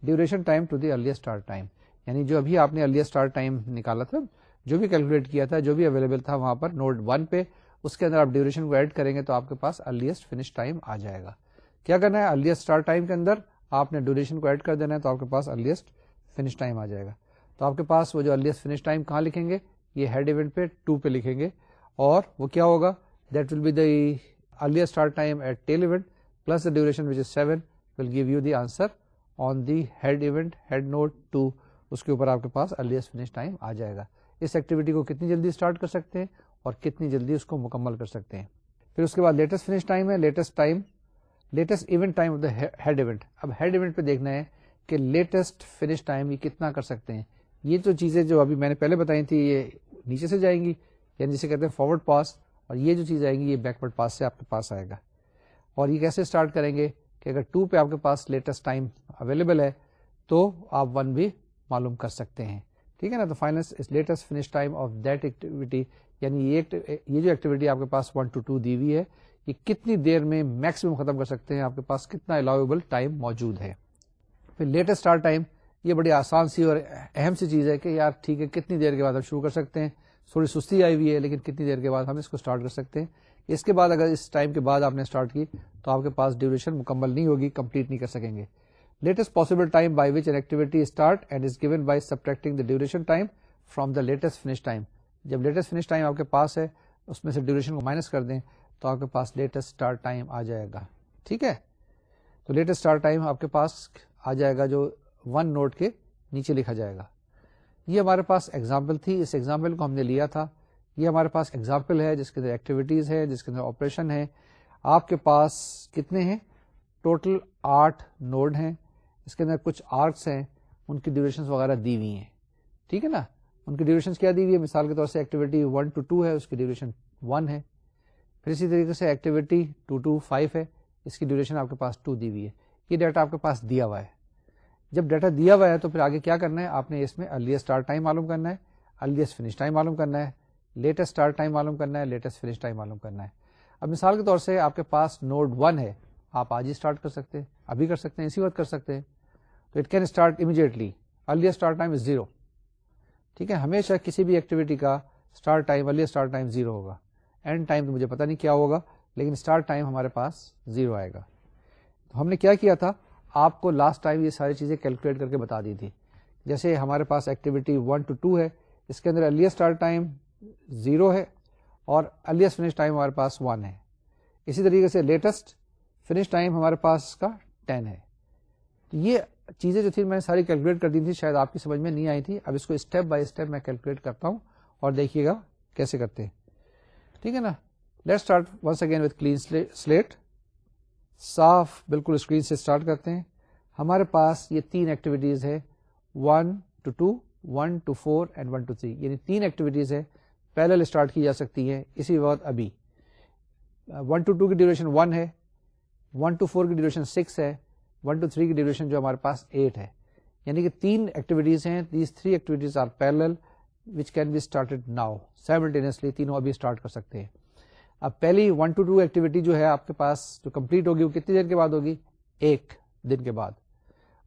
duration time to the earliest start time یعنی جو ابھی آپ نے ارلیسٹ اسٹارٹ ٹائم نکالا تھا جو بھی کیلکولیٹ کیا تھا، جو بھی اویلیبل تھا وہاں پر نوٹ ون پہ، اس کے اندر آپ ڈیوریشن کو ایڈ کریں گے تو آپ کے پاس ارلیسٹ فنش ٹائم آ جائے گا۔ کیا کرنا ہے؟ ارلیسٹ اسٹارٹ ٹائم کے اندر آپ نے ڈیوریشن کو ایڈ کر دینا ہے تو آپ کے پاس ارلیسٹ فنش ٹائم آ جائے گا۔ تو آپ کے پاس وہ جو ارلیسٹ فنش ٹائم کہاں لکھیں گے؟ یہ ہیڈ ایونٹ پہ ٹو پہ لکھیں گے۔ اور وہ کیا ہوگا؟ That will be the earliest start time at tail event plus the duration which is seven will give you the answer on the head event head node to اس کے اوپر آپ کے پاس ارلیسٹ فنش ٹائم آ جائے گا۔ اس ایکٹیویٹی کو کتنی جلدی اسٹارٹ کر سکتے ہیں اور کتنی جلدی اس کو مکمل کر سکتے ہیں۔ پھر اس کے بعد لیٹسٹ فنش ٹائم ہے latest time latest event time of the head event اب ہیڈ ایونٹ پہ دیکھنا ہے کہ لیٹسٹ فنش ٹائم یہ کتنا کر سکتے ہیں۔ یہ جو چیزیں جو ابھی میں نے پہلے بتائی تھی، یہ نیچے سے جائیں گی یعنی جسے کہتے ہیں فارورڈ پاس اور یہ جو چیز آئیں گی، یہ بیکورڈ پاس سے آپ کے پاس آئے گا۔ اور یہ کیسے اسٹارٹ کریں گے کہ اگر ٹو پہ آپ کے پاس لیٹسٹ ٹائم اویلیبل ہے، تو آپ ون بھی معلوم کر سکتے ہیں۔ ٹھیک ہے نا؟ تو final latest finish time of that activity یعنی یہ جو ایکٹیویٹی آپ کے پاس ون ٹو ٹو دی ہوئی ہے، یہ کتنی دیر میں میکسیمم ختم کر سکتے ہیں؟ آپ کے پاس کتنا الاویبل ٹائم موجود ہے؟ پھر لیٹسٹ اسٹارٹ ٹائم یہ بڑی آسان سی اور اہم سی چیز ہے کہ یار ٹھیک ہے، کتنی دیر کے بعد ہم شروع کر سکتے ہیں؟ تھوڑی سستی آئی ہوئی ہے، لیکن کتنی دیر کے بعد ہم اس کو اسٹارٹ کر سکتے ہیں؟ اس کے بعد اگر اس ٹائم کے بعد آپ نے اسٹارٹ کی، تو آپ کے پاس ڈیوریشن مکمل نہیں ہوگی کمپلیٹ نہیں کر سکیں گے۔ Latest possible time by which an activity start and is given by subtracting the duration time from the latest finish time جب لیٹسٹ فنش ٹائم آپ کے پاس ہے، اس میں سے ڈیوریشن کو مائنس کر دیں تو آپ کے پاس لیٹسٹ اسٹارٹ ٹائم آ جائے گا۔ ٹھیک ہے؟ تو لیٹسٹ اسٹارٹ ٹائم آپ کے پاس آ جائے گا جو ون نوٹ کے نیچے لکھا جائے گا۔ یہ ہمارے پاس ایگزامپل تھی۔ اس ایگزامپل کو ہم نے لیا تھا۔ یہ ہمارے پاس ایگزامپل ہے جس کے اندر ایکٹیویٹیز ہے، جس کے اندر آپریشن ہے۔ آپ کے پاس کتنے ہیں؟ ٹوٹل آٹھ نوڈ ہیں۔ اس کے اندر کچھ آرکس ہیں، ان کی ڈیوریشن وغیرہ دی ہوئی ہیں۔ ٹھیک ہے نا؟ ان کی ڈیوریشن کیا دی ہوئی ہے مثال کے طور سے ایکٹیویٹی ون ٹو ٹو ہے، اس کی ڈیوریشن ون ہے۔ پھر اسی طریقے سے ایکٹیویٹی ٹو ٹو فائیو ہے، اس کی ڈیوریشن آپ کے پاس ٹو دی ہوئی ہے۔ یہ ڈیٹا آپ کے پاس دیا ہوا ہے۔ جب ڈیٹا دیا ہوا ہے تو پھر آگے کیا کرنا ہے؟ آپ نے اس میں ارلیسٹ اسٹارٹ ٹائم معلوم کرنا ہے ارلیسٹ فنش ٹائم معلوم کرنا ہے لیٹسٹ اسٹارٹ ٹائم معلوم کرنا ہے لیٹسٹ فنش ٹائم معلوم کرنا ہے۔ اب مثال کے طور سے آپ کے پاس نوڈ ون ہے، آپ آج ہی اسٹارٹ کر سکتے ہیں، ابھی کر سکتے ہیں، اسی وقت کر سکتے ہیں۔ تو it can start immediately early start time is zero ٹھیک ہے؟ ہمیشہ کسی بھی ایکٹیویٹی کا start time early start time zero ہوگا. اینڈ ٹائم تو مجھے پتا نہیں کیا ہوگا، لیکن اسٹارٹ ٹائم ہمارے پاس زیرو آئے گا۔ تو ہم نے کیا کیا تھا؟ آپ کو لاسٹ ٹائم یہ ساری چیزیں کیلکولیٹ کر کے بتا دی تھی۔ جیسے ہمارے پاس ایکٹیویٹی ون ٹو ٹو ہے، اس کے اندر ارلی اسٹارٹ ٹائم زیرو ہے اور ارلیسٹ فنش ٹائم ہمارے پاس ون ہے۔ اسی طریقے سے لیٹسٹ فنش ٹائم ہمارے پاس کا ٹین ہے۔ یہ چیزیں جو تھی میں نے ساری کیلکولیٹ کر دی تھی شاید آپ کی سمجھ میں نہیں آئی تھی اب اس کو اسٹیپ بائی اسٹیپ میں کیلکولیٹ کرتا ہوں اور دیکھیے گا کیسے کرتے ہیں۔ ٹھیک ہے نا؟ Let start once again with clean slate صاف بالکل اسکرین سے اسٹارٹ کرتے ہیں۔ ہمارے پاس یہ تین ایکٹیویٹیز ہے one two two one two four and one two three یعنی تین ایکٹیویٹیز ہے پیرل اسٹارٹ کی جا سکتی ہے اسی وقت ابھی۔ ون ٹو ٹو کی ڈیوریشن ون ہے۔ ون ٹو فور کی ڈیوریشن سکس ہے۔ ون ٹو تھری کی ڈیوریشن جو ہمارے پاس ایٹ ہے۔ یعنی کہ تین ایکٹیویٹیز ہیں these three activities are parallel which can be started now simultaneously تینوں ابھی اسٹارٹ کر سکتے ہیں۔ اب پہلی ون ٹو ٹو ایکٹیویٹی جو ہے آپ کے پاس جو کمپلیٹ ہوگی وہ کتنی دیر کے بعد ہوگی؟ ایک دن کے بعد۔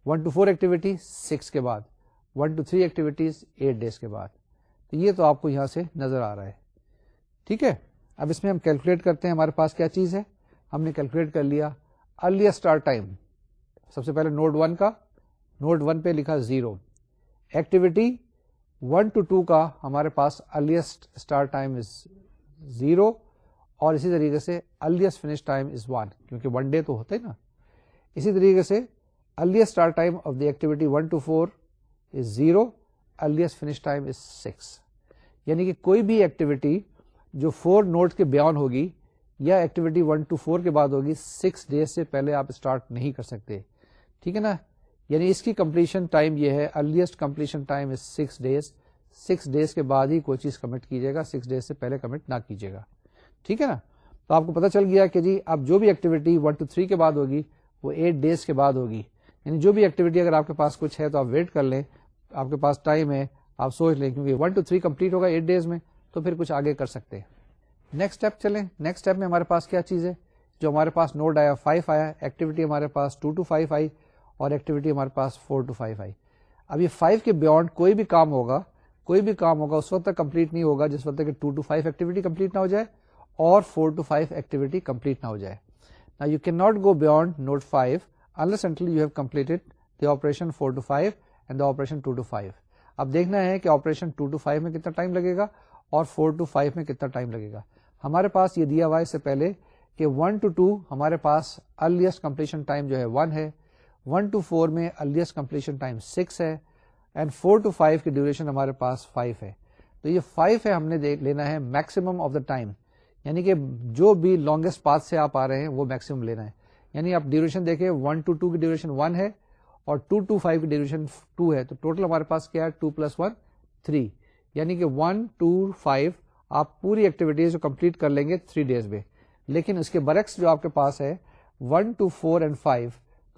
One two four activity six کے بعد۔ One two three activities eight days کے بعد۔ تو یہ تو آپ کو یہاں سے نظر آ رہا ہے۔ ٹھیک ہے؟ اب اس میں ہم کیلکولیٹ کرتے ہیں ہمارے پاس کیا چیز ہے۔ ہم نے کیلکولیٹ کر لیا ارلیسٹ اسٹارٹ ٹائم سب سے پہلے نوٹ ون کا نوٹ ون پہ لکھا zero. Activity one two two کا ہمارے پاس earliest start time is zero اور اسی طریقے سے earliest finish time is one کیونکہ ون ڈے تو ہوتے نا۔ اسی طریقے سے earliest start time of the activity one two four is zero earliest finish time is six یعنی کہ کوئی بھی ایکٹیویٹی جو فور نوٹ کے بیان ہوگی یا ایکٹیویٹی ون ٹو فور کے بعد ہوگی سکس ڈیز سے پہلے آپ اسٹارٹ نہیں کر سکتے۔ ٹھیک ہے نا؟ یعنی اس کی کمپلیشن ٹائم یہ ہے earliest completion time is six days six days کے بعد ہی کوئی چیز کمٹ کیجیے گا سکس ڈیز سے پہلے کمٹ نہ کیجیے گا۔ ٹھیک ہے نا؟ تو آپ کو پتا چل گیا کہ جی اب جو بھی ایکٹیویٹی ون ٹو تھری کے بعد ہوگی، وہ ایٹ ڈیز کے بعد ہوگی۔ یعنی جو بھی ایکٹیویٹی اگر آپ کے پاس کچھ ہے تو آپ ویٹ کر لیں۔ آپ کے پاس ٹائم ہے، آپ سوچ لیں کیونکہ ون ٹو تھری کمپلیٹ ہوگا ایٹ ڈیز میں، تو پھر کچھ آگے کر سکتے ہیں۔ نیکسٹ اسٹیپ چلیں۔ نیکسٹ اسٹیپ میں ہمارے پاس کیا چیز ہے؟ جو ہمارے پاس نوٹ آیا فائیو آیا ایکٹیویٹی ہمارے پاس ٹو ٹو فائیو آئی۔ اور ایکٹیویٹی ہمارے پاس فور ٹو فائیو آئی۔ اب یہ فائیو کے بیونڈ کوئی بھی کام ہوگا، کوئی بھی کام ہوگا، اس وقت تک کمپلیٹ نہیں ہوگا، جس وقت two two five activity complete نہ ہو جائے اور four two five activity complete نہ ہو جائے۔ نا you can not go beyond node five unless until you have completed the operation four two five and the operation two two five اب دیکھنا ہے کہ آپریشن ٹو ٹو فائیو میں کتنا ٹائم لگے گا اور فور ٹو فائیو میں کتنا ٹائم لگے گا۔ ہمارے پاس یہ دیا ہوا ہے اس سے پہلے کہ ون ٹو ٹو ہمارے پاس ارلیسٹ کمپلیشن ٹائم جو ہے ون ہے۔ ون ٹو فور میں ارلیسٹ کمپلیشن ٹائم سکس ہے اینڈ فور ٹو فائیو کی ڈیوریشن ہمارے پاس فائیو ہے۔ تو یہ فائیو ہے ہم نے لینا ہے میکسیمم آف دا ٹائم یعنی کہ جو بھی لانگیسٹ پاتھ سے آپ آ رہے ہیں وہ میکسیمم لینا ہے۔ یعنی آپ ڈیوریشن دیکھیں ون ٹو ٹو کی ڈیوریشن ون ہے اور ٹو ٹو فائیو کی ڈیوریشن ٹو ہے۔ تو ٹوٹل ہمارے پاس کیا ہے؟ ٹو پلس ون تھری یعنی کہ ون ٹو فائیو آپ پوری ایکٹیویٹیز کو کمپلیٹ کر لیں گے تھری ڈیز میں۔ لیکن اس کے برعکس جو آپ کے پاس ہے one two four and five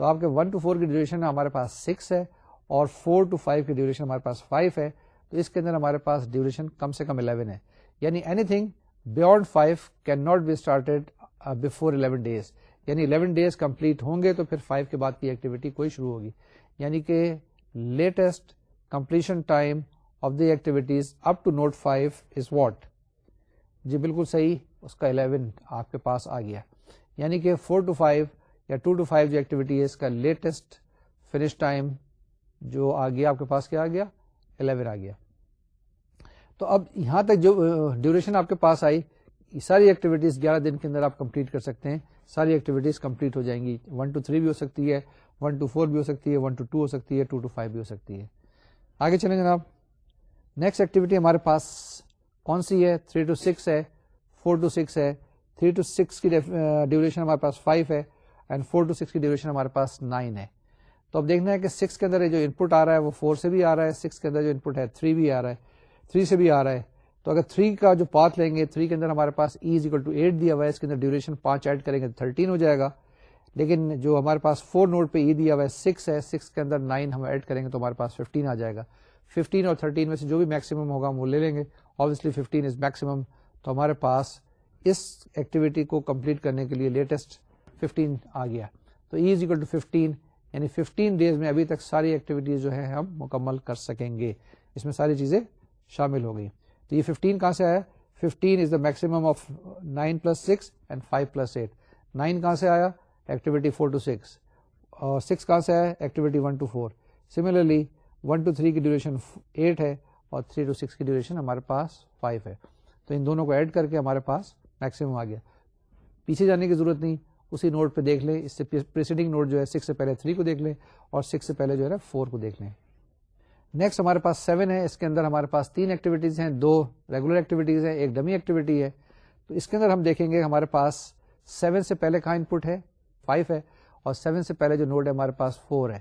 تو آپ کے ون ٹو فور کی ڈیوریشن ہمارے پاس سکس ہے اور فور ٹو فائیو کی ڈیوریشن ہمارے پاس فائیو ہے، تو اس کے اندر ہمارے پاس ڈیوریشن کم سے کم الیون ہے۔ یعنی anything beyond five can not be started before eleven days یعنی الیون ڈیز کمپلیٹ ہوں گے تو پھر فائیو کے بعد کی ایکٹیویٹی کوئی شروع ہوگی۔ یعنی کہ latest completion time of the activities up to node five is what جی بالکل صحیح، اس کا الیون آپ کے پاس آ گیا۔ یعنی کہ فور ٹو فائیو یا ٹو ٹو فائیو جی جو ایکٹیویٹی ہے اس کا لیٹسٹ فنش ٹائم جو آ گیا، آپ کے پاس کیا آ گیا؟ الیون آ گیا۔ تو اب یہاں تک جو ڈیوریشن آپ کے پاس آئی ساری ایکٹیویٹیز گیارہ دن کے اندر آپ کمپلیٹ کر سکتے ہیں۔ ساری ایکٹیویٹیز کمپلیٹ ہو جائیں گی۔ ون ٹو تھری بھی ہو سکتی ہے، ون ٹو فور بھی ہو سکتی ہے، ون ٹو ٹو ہو سکتی ہے، ٹو ٹو فائیو بھی ہو سکتی ہے۔ آگے چلیں جناب۔ نیکسٹ ایکٹیویٹی ہمارے پاس کون سی ہے؟ تھری ٹو سکس ہے فور ٹو سکس ہے۔ تھری ٹو سکس کی ڈیوریشن ہمارے پاس فائیو ہے۔ اینڈ فور ٹو سکس کی ڈیوریشن ہمارے پاس نائن ہے۔ تو اب دیکھنا ہے کہ سکس کے اندر جو ان پٹ آ رہا ہے وہ فور سے بھی آ رہا ہے سکس کے اندر جو ان پٹ ہے تھری بھی آ رہا ہے تھری سے بھی آ رہا ہے۔ تو اگر تھری کا جو پاتھ لیں گے تھری کے اندر ہمارے پاس ایز اکول ٹو ایٹ دیا ہوا ہے، اس کے اندر ڈیوریشن پانچ ایڈ کریں گے تو تھرٹین ہو جائے گا۔ لیکن جو ہمارے پاس فور نوٹ پہ ای دیا ہوا ہے سکس ہے سکس کے اندر نائن ہم ایڈ کریں گے تو ہمارے پاس ففٹین آ جائے گا۔ ففٹین اور تھرٹین میں سے جو بھی میکسیمم ہوگا ہم وہ لے لیں گے۔ آبویسلی از میکسیمم تو ہمارے پاس اس ایکٹیویٹی کو کمپلیٹ کرنے کے لیے لیٹسٹ ففٹین آ گیا۔ تو E is equal to fifteen یعنی ففٹین ڈیز میں ابھی تک ساری ایکٹیویٹیز جو ہے ہم مکمل کر سکیں گے۔ اس میں ساری چیزیں شامل ہو گئی۔ تو یہ ففٹین کہاں سے آیا؟ Fifteen is the maximum of nine plus six and five plus eight nine کہاں سے آیا؟ ایکٹیویٹی فور ٹو سکس اور سکس کہاں سے آیا؟ Activity one two four similarly one two three کی ڈیوریشن ایٹ ہے اور تھری ٹو سکس کی ڈیوریشن ہمارے پاس فائیو ہے۔ تو ان دونوں کو ایڈ کر کے ہمارے پاس میکسیمم آ گیا۔ پیچھے جانے کی ضرورت نہیں۔ اسی نوٹ پہ دیکھ لیں، اس سے پریسیڈنگ نوٹ جو ہے سکس سے پہلے تھری کو دیکھ لیں اور سکس سے پہلے جو ہے نا فور کو دیکھ لیں۔ نیکسٹ ہمارے پاس سیون ہے، اس کے اندر ہمارے پاس تین ایکٹیویٹیز ہیں، دو ریگولر ایکٹیویٹیز ہیں، ایک ڈمی ایکٹیویٹی ہے۔ تو اس کے اندر ہم دیکھیں گے ہمارے پاس سیون سے پہلے کہاں ان پٹ ہے؟ فائیو ہے۔ اور سیون سے پہلے جو نوڈ ہے، ہمارے پاس فور ہے۔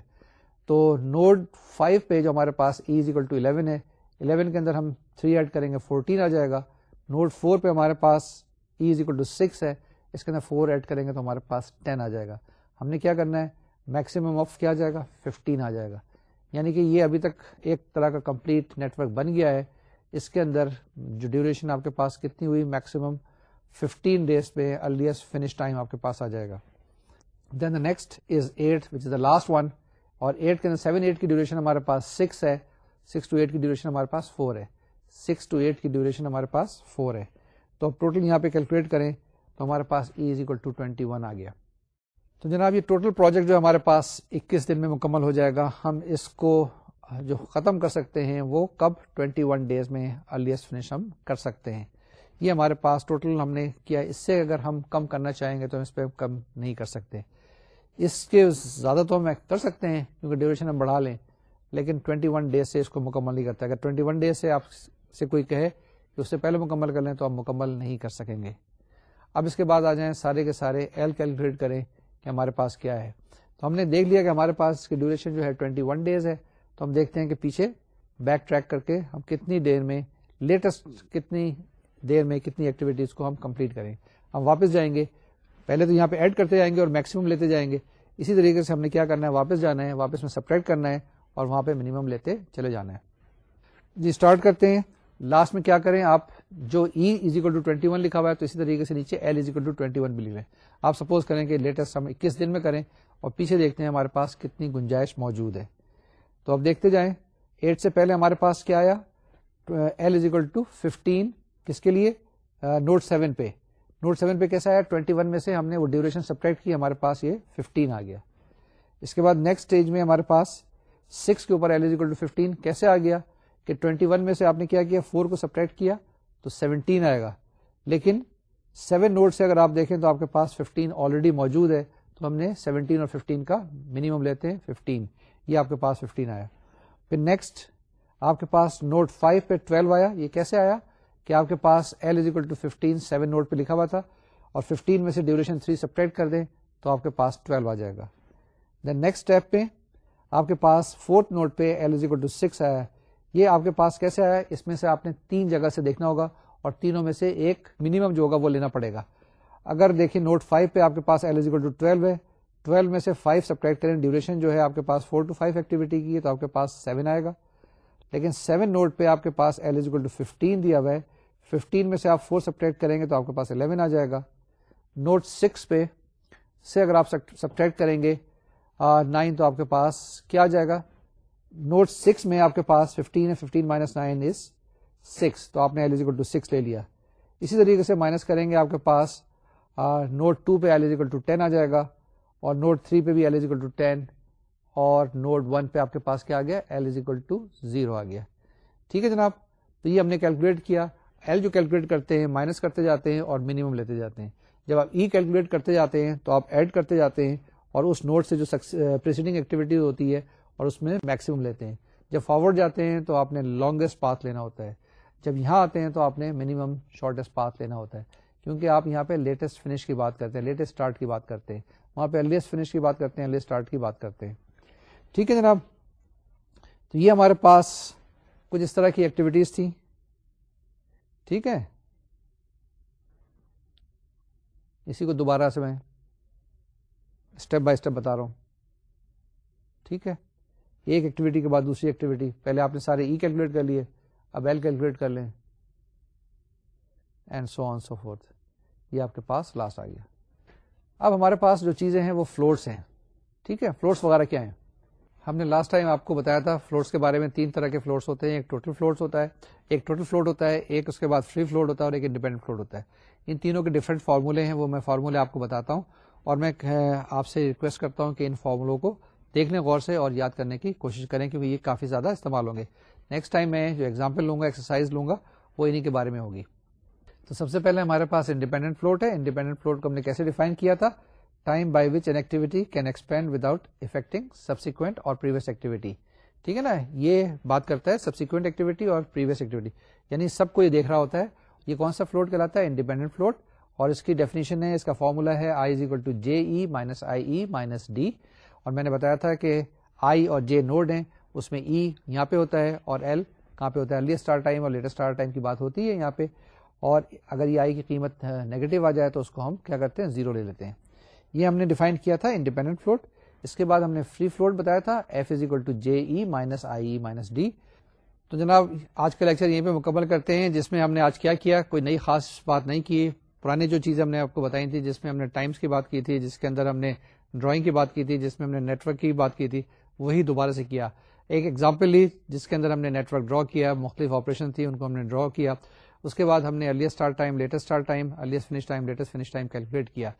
تو نوڈ فائیو پہ جو ہمارے پاس ای اکول ٹو الیون ہے الیون کے اندر ہم تھری ایڈ کریں گے فورٹین آ جائے گا۔ نوڈ فور پہ ہمارے پاس ای اکول ٹو سکس ہے۔ اس کے اندر فور ایڈ کریں گے تو ہمارے پاس ٹین آ جائے گا۔ ہم نے کیا کرنا ہے؟ میکسیمم آف کیا جائے گا؟ ففٹین آ جائے گا۔ یعنی کہ یہ ابھی تک ایک طرح کا کمپلیٹ نیٹورک بن گیا ہے۔ اس کے اندر جو ڈیوریشن آپ کے پاس کتنی ہوئی؟ میکسیمم ففٹین ڈیز پہ ارلیسٹ فنش ٹائم آپ کے پاس آ جائے گا۔ Then the next is eight which is the last one اور ایٹ کے اندر سیون ایٹ کی ڈیوریشن ہمارے پاس سکس ہے۔ سکس ٹو ایٹ کی ڈیوریشن ہمارے پاس فور ہے۔ سکس ٹو ایٹ کی ڈیوریشن ہمارے پاس فور ہے۔ تو ٹوٹل یہاں پہ کیلکولیٹ کریں۔ تو ہمارے پاس E is equal to twenty one آ گیا۔ تو جناب، یہ ٹوٹل پروجیکٹ جو ہمارے پاس اکیس دن میں مکمل ہو جائے گا۔ ہم اس کو جو ختم کر سکتے ہیں، وہ کب؟ 21 ون ڈیز میں ارلیسٹ فنش ہم کر سکتے ہیں۔ یہ ہمارے پاس ٹوٹل ہم نے کیا۔ اس سے اگر ہم کم کرنا چاہیں گے تو ہم اس پہ کم نہیں کر سکتے۔ اس کے زیادہ تو ہم کر سکتے ہیں کیونکہ ڈیوریشن ہم بڑھا لیں، لیکن 21 ون ڈیز سے اس کو مکمل نہیں کرتا اگر 21 ون ڈیز سے آپ سے کوئی کہے کہ اس سے پہلے مکمل کر لیں تو آپ مکمل نہیں کر سکیں گے۔ اب اس کے بعد آ جائیں سارے کے سارے ایل کیلکولیٹ کریں کہ ہمارے پاس کیا ہے۔ تو ہم نے دیکھ لیا کہ ہمارے پاس کی ڈیوریشن جو ہے 21 ون ڈیز ہے۔ تو ہم دیکھتے ہیں کہ پیچھے بیک ٹریک کر کے ہم کتنی دیر میں لیٹسٹ کتنی دیر میں کتنی ایکٹیویٹیز کو ہم کمپلیٹ کریں۔ ہم واپس جائیں گے۔ پہلے تو یہاں پہ ایڈ کرتے جائیں گے اور میکسیمم لیتے جائیں گے۔ اسی طریقے سے ہم نے کیا کرنا ہے؟ واپس جانا ہے، واپس میں سپریٹ کرنا ہے اور وہاں پہ منیمم لیتے چلے جانا ہے۔ جی اسٹارٹ کرتے ہیں۔ لاسٹ میں کیا کریں آپ؟ جو E is equal to twenty one لکھا ہوا ہے تو اسی طریقے سے نیچے L is equal to twenty one بھی لکھیں آپ سپوز کریں کہ لیٹسٹ ہم اکیس دن میں کریں اور پیچھے دیکھتے ہیں ہمارے پاس کتنی گنجائش موجود ہے۔ تو اب دیکھتے جائیں ایٹ سے پہلے ہمارے پاس کیا آیا؟ L is equal to fifteen کس کے لیے؟ نوٹ سیون پہ۔ نوٹ سیون پہ کیسا آیا؟ ٹوینٹی ون میں سے ہم نے وہ ڈیوریشن سبٹریکٹ کی، ہمارے پاس یہ ففٹین آ گیا۔ اس کے بعد نیکسٹ اسٹیج میں ہمارے پاس سکس کے اوپر L is equal to fifteen کیسے آ گیا؟ کہ ٹوینٹی ون میں سے آپ نے کیا کیا؟ فور کو سبٹریکٹ کیا۔ تو سیونٹین آئے گا۔ لیکن سیون نوٹ سے اگر آپ دیکھیں تو آپ کے پاس ففٹین آلریڈی موجود ہے، تو ہم نے سیونٹین اور ففٹین کا منیمم لیتے ہیں، ففٹین۔ یہ آپ کے پاس ففٹین آیا۔ پھر نیکسٹ آپ کے پاس نوٹ فائیو پہ ٹویلو آیا۔ یہ کیسے آیا؟ کہ آپ کے پاس L is equal to fifteen seven node پہ لکھا ہوا تھا۔ اور ففٹین میں سے ڈیوریشن تھری سپریٹ کر دیں تو آپ کے پاس ٹویلو آ جائے گا۔ دین نیکسٹ اسٹیپ پہ آپ کے پاس فورتھ نوٹ پہ L is equal to six آیا۔ یہ آپ کے پاس کیسے آیا اس میں سے آپ نے تین جگہ سے دیکھنا ہوگا اور تینوں میں سے ایک منیمم جو ہوگا وہ لینا پڑے گا۔ اگر دیکھیں نوٹ فائیو پہ آپ کے پاس ایل ٹو ٹویلو ہے۔ ٹویلو میں سے فائیو سبٹریکٹ کریں ڈیوریشن جو ہے آپ کے پاس فور ٹو فائیو ایکٹیویٹی کی ہے تو آپ کے پاس سیون آئے گا۔ لیکن سیون نوٹ پہ آپ کے پاس ایلیجیبل ٹو ففٹین دیا ہوا ہے۔ ففٹین میں سے آپ فور سبٹریکٹ کریں گے تو آپ کے پاس الیون آ جائے گا۔ نوٹ سکس پہ سے اگر آپ سبٹریکٹ کریں گے نائن تو آپ کے پاس کیا آ جائے گا؟ نوٹ سکس میں آپ کے پاس ففٹین ہے fifteen minus nine is six تو آپ نے ایلیجیبل ٹو سکس لے لیا۔ اسی طریقے سے مائنس کریں گے آپ کے پاس نوٹ ٹو پہ ایلیجیبل ٹو ٹین آ جائے گا اور نوٹ تھری پہ بھی ایل ٹو ٹین اور نوٹ ون پہ آپ کے پاس کیا آ گیا؟ ایل ٹو زیرو آ گیا۔ ٹھیک ہے جناب؟ تو یہ ہم نے کیلکولیٹ کیا۔ ایل جو کیلکولیٹ کرتے ہیں مائنس کرتے جاتے ہیں اور منیمم لیتے جاتے ہیں۔ جب آپ e ای کیلکولیٹ کرتے جاتے ہیں تو آپ ایڈ کرتے جاتے ہیں اور اس نوٹ سے جو پریسیڈنگ ایکٹیویٹی ہوتی ہے اور اس میں میکسیمم لیتے ہیں۔ جب فارورڈ جاتے ہیں تو آپ نے لانگیسٹ پاتھ لینا ہوتا ہے۔ جب یہاں آتے ہیں تو آپ نے منیمم شارٹیسٹ پاتھ لینا ہوتا ہے۔ کیونکہ آپ یہاں پہ لیٹسٹ فنش کی بات کرتے ہیں لیٹسٹ اسٹارٹ کی بات کرتے ہیں۔ وہاں پہ ارلیسٹ فنش کی بات کرتے ہیں ارلیسٹ اسٹارٹ کی بات کرتے ہیں۔ ٹھیک ہے جناب؟ تو یہ ہمارے پاس کچھ اس طرح کی ایکٹیویٹیز تھیں۔ ٹھیک ہے؟ اسی کو دوبارہ سے میں اسٹیپ بائی اسٹیپ بتا رہا ہوں۔ ٹھیک ہے؟ ایک ایکٹیویٹی کے بعد دوسری ایکٹیویٹی پہلے آپ نے سارے e ای کیلکولیٹ کر لیے، اب ایل کیلکولیٹ کر لیں۔ And so on so forth یہ آپ کے پاس لاسٹ آ گیا۔ اب ہمارے پاس جو چیزیں ہیں وہ فلورس ہیں۔ ٹھیک ہے فلورس وغیرہ کیا ہیں؟ ہم نے لاسٹ ٹائم آپ کو بتایا تھا فلورس کے بارے میں تین طرح کے فلورس ہوتے ہیں۔ ایک ٹوٹل فلورس ہوتا ہے، ایک ٹوٹل فلوٹ ہوتا ہے، ایک اس کے بعد فری فلوٹ ہوتا ہے اور ایک انڈیپینڈنٹ فلوٹ ہوتا ہے۔ ان تینوں کے ڈفرنٹ فارمولے ہیں، وہ میں فارمولے آپ کو بتاتا ہوں۔ اور میں آپ سے ریکویسٹ کرتا ہوں کہ ان فارمولوں کو دیکھنے، غور سے اور یاد کرنے کی کوشش کریں کیونکہ یہ کافی زیادہ استعمال ہوں گے۔ نیکسٹ ٹائم میں جو ایگزامپل لوں گا ایکسرسائز لوں گا، وہ انہیں کے بارے میں ہوگی۔ تو سب سے پہلے ہمارے پاس انڈیپینڈنٹ فلوٹ ہے۔ انڈیپینڈنٹ فلوٹ کو ہم نے کیسے ڈیفائن کیا تھا؟ Time by which an activity can expand without affecting subsequent اور پریویس ایکٹیویٹی ٹھیک ہے نا؟ یہ بات کرتا ہے سبسیکوینٹ ایکٹیویٹی اور پریویس ایکٹیویٹی یعنی سب کو یہ دیکھ رہا ہوتا ہے، یہ کون سا فلوٹ کہلاتا ہے؟ انڈیپینڈنٹ فلوٹ اور اس کی ڈیفینیشن ہے، اس کا فارمولا ہے I is equal to J E minus I E minus D اور میں نے بتایا تھا کہ آئی اور جے نوڈ ہیں، اس میں ای یہاں پہ ہوتا ہے اور ایل کہاں پہ ہوتا ہے؟ ارلی اسٹار ٹائم اور لیٹسٹ اسٹار ٹائم کی بات ہوتی ہے یہاں پہ۔ اور اگر یہ آئی کی قیمت نیگیٹو آ جائے تو اس کو ہم کیا کرتے ہیں؟ زیرو لے لیتے ہیں۔ یہ ہم نے ڈیفائن کیا تھا انڈیپینڈنٹ فلوٹ اس کے بعد ہم نے فری فلوٹ بتایا تھا F is equal to J E minus I minus D تو جناب، آج کا لیکچر یہیں پہ مکمل کرتے ہیں، جس میں ہم نے آج کیا کیا، کوئی نئی خاص بات نہیں کی۔ پرانی جو چیزیں ہم نے آپ کو بتائی تھی، جس میں ہم نے ٹائمس کی بات کی تھی، جس کے اندر ہم نے ڈرائنگ کی بات کی تھی، جس میں ہم نے نیٹ ورک کی بات کی تھی، وہی دوبارہ سے کیا۔ ایک ایگزامپل لی، جس کے اندر ہم نے نیٹ ورک ڈرا کیا، مختلف آپریشن تھی، ان کو ہم نے ڈرا کیا۔ اس کے بعد ہم نے earliest start time latest start time earliest finish time latest finish time calculate کیا۔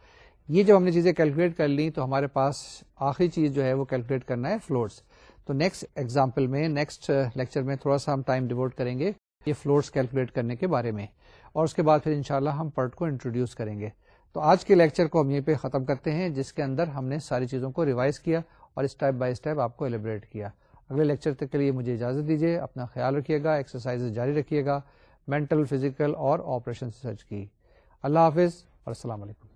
یہ جو ہم نے چیزیں کیلکولیٹ کر لی تو ہمارے پاس آخری چیز جو ہے وہ کیلکولیٹ کرنا ہے فلورس تو نیکسٹ ایگزامپل میں نیکسٹ لیکچر میں تھوڑا سا ہم ٹائم ڈیوٹ کریں گے یہ فلورس کیلکولیٹ کرنے کے بارے میں۔ اور اس کے بعد پھر انشاءاللہ ہم پرٹ کو انٹروڈیوس کریں گے۔ تو آج کے لیکچر کو ہم یہ پہ ختم کرتے ہیں، جس کے اندر ہم نے ساری چیزوں کو ریوائز کیا اور اسٹیپ بائی اسٹیپ آپ کو ایلیبریٹ کیا۔ اگلے لیکچر تک کے لیے مجھے اجازت دیجیے اپنا خیال رکھیے گا ایکسرسائز جاری رکھیے گا مینٹل فزیکل اور آپریشن سرچ کی۔ اللہ حافظ اور السلام علیکم۔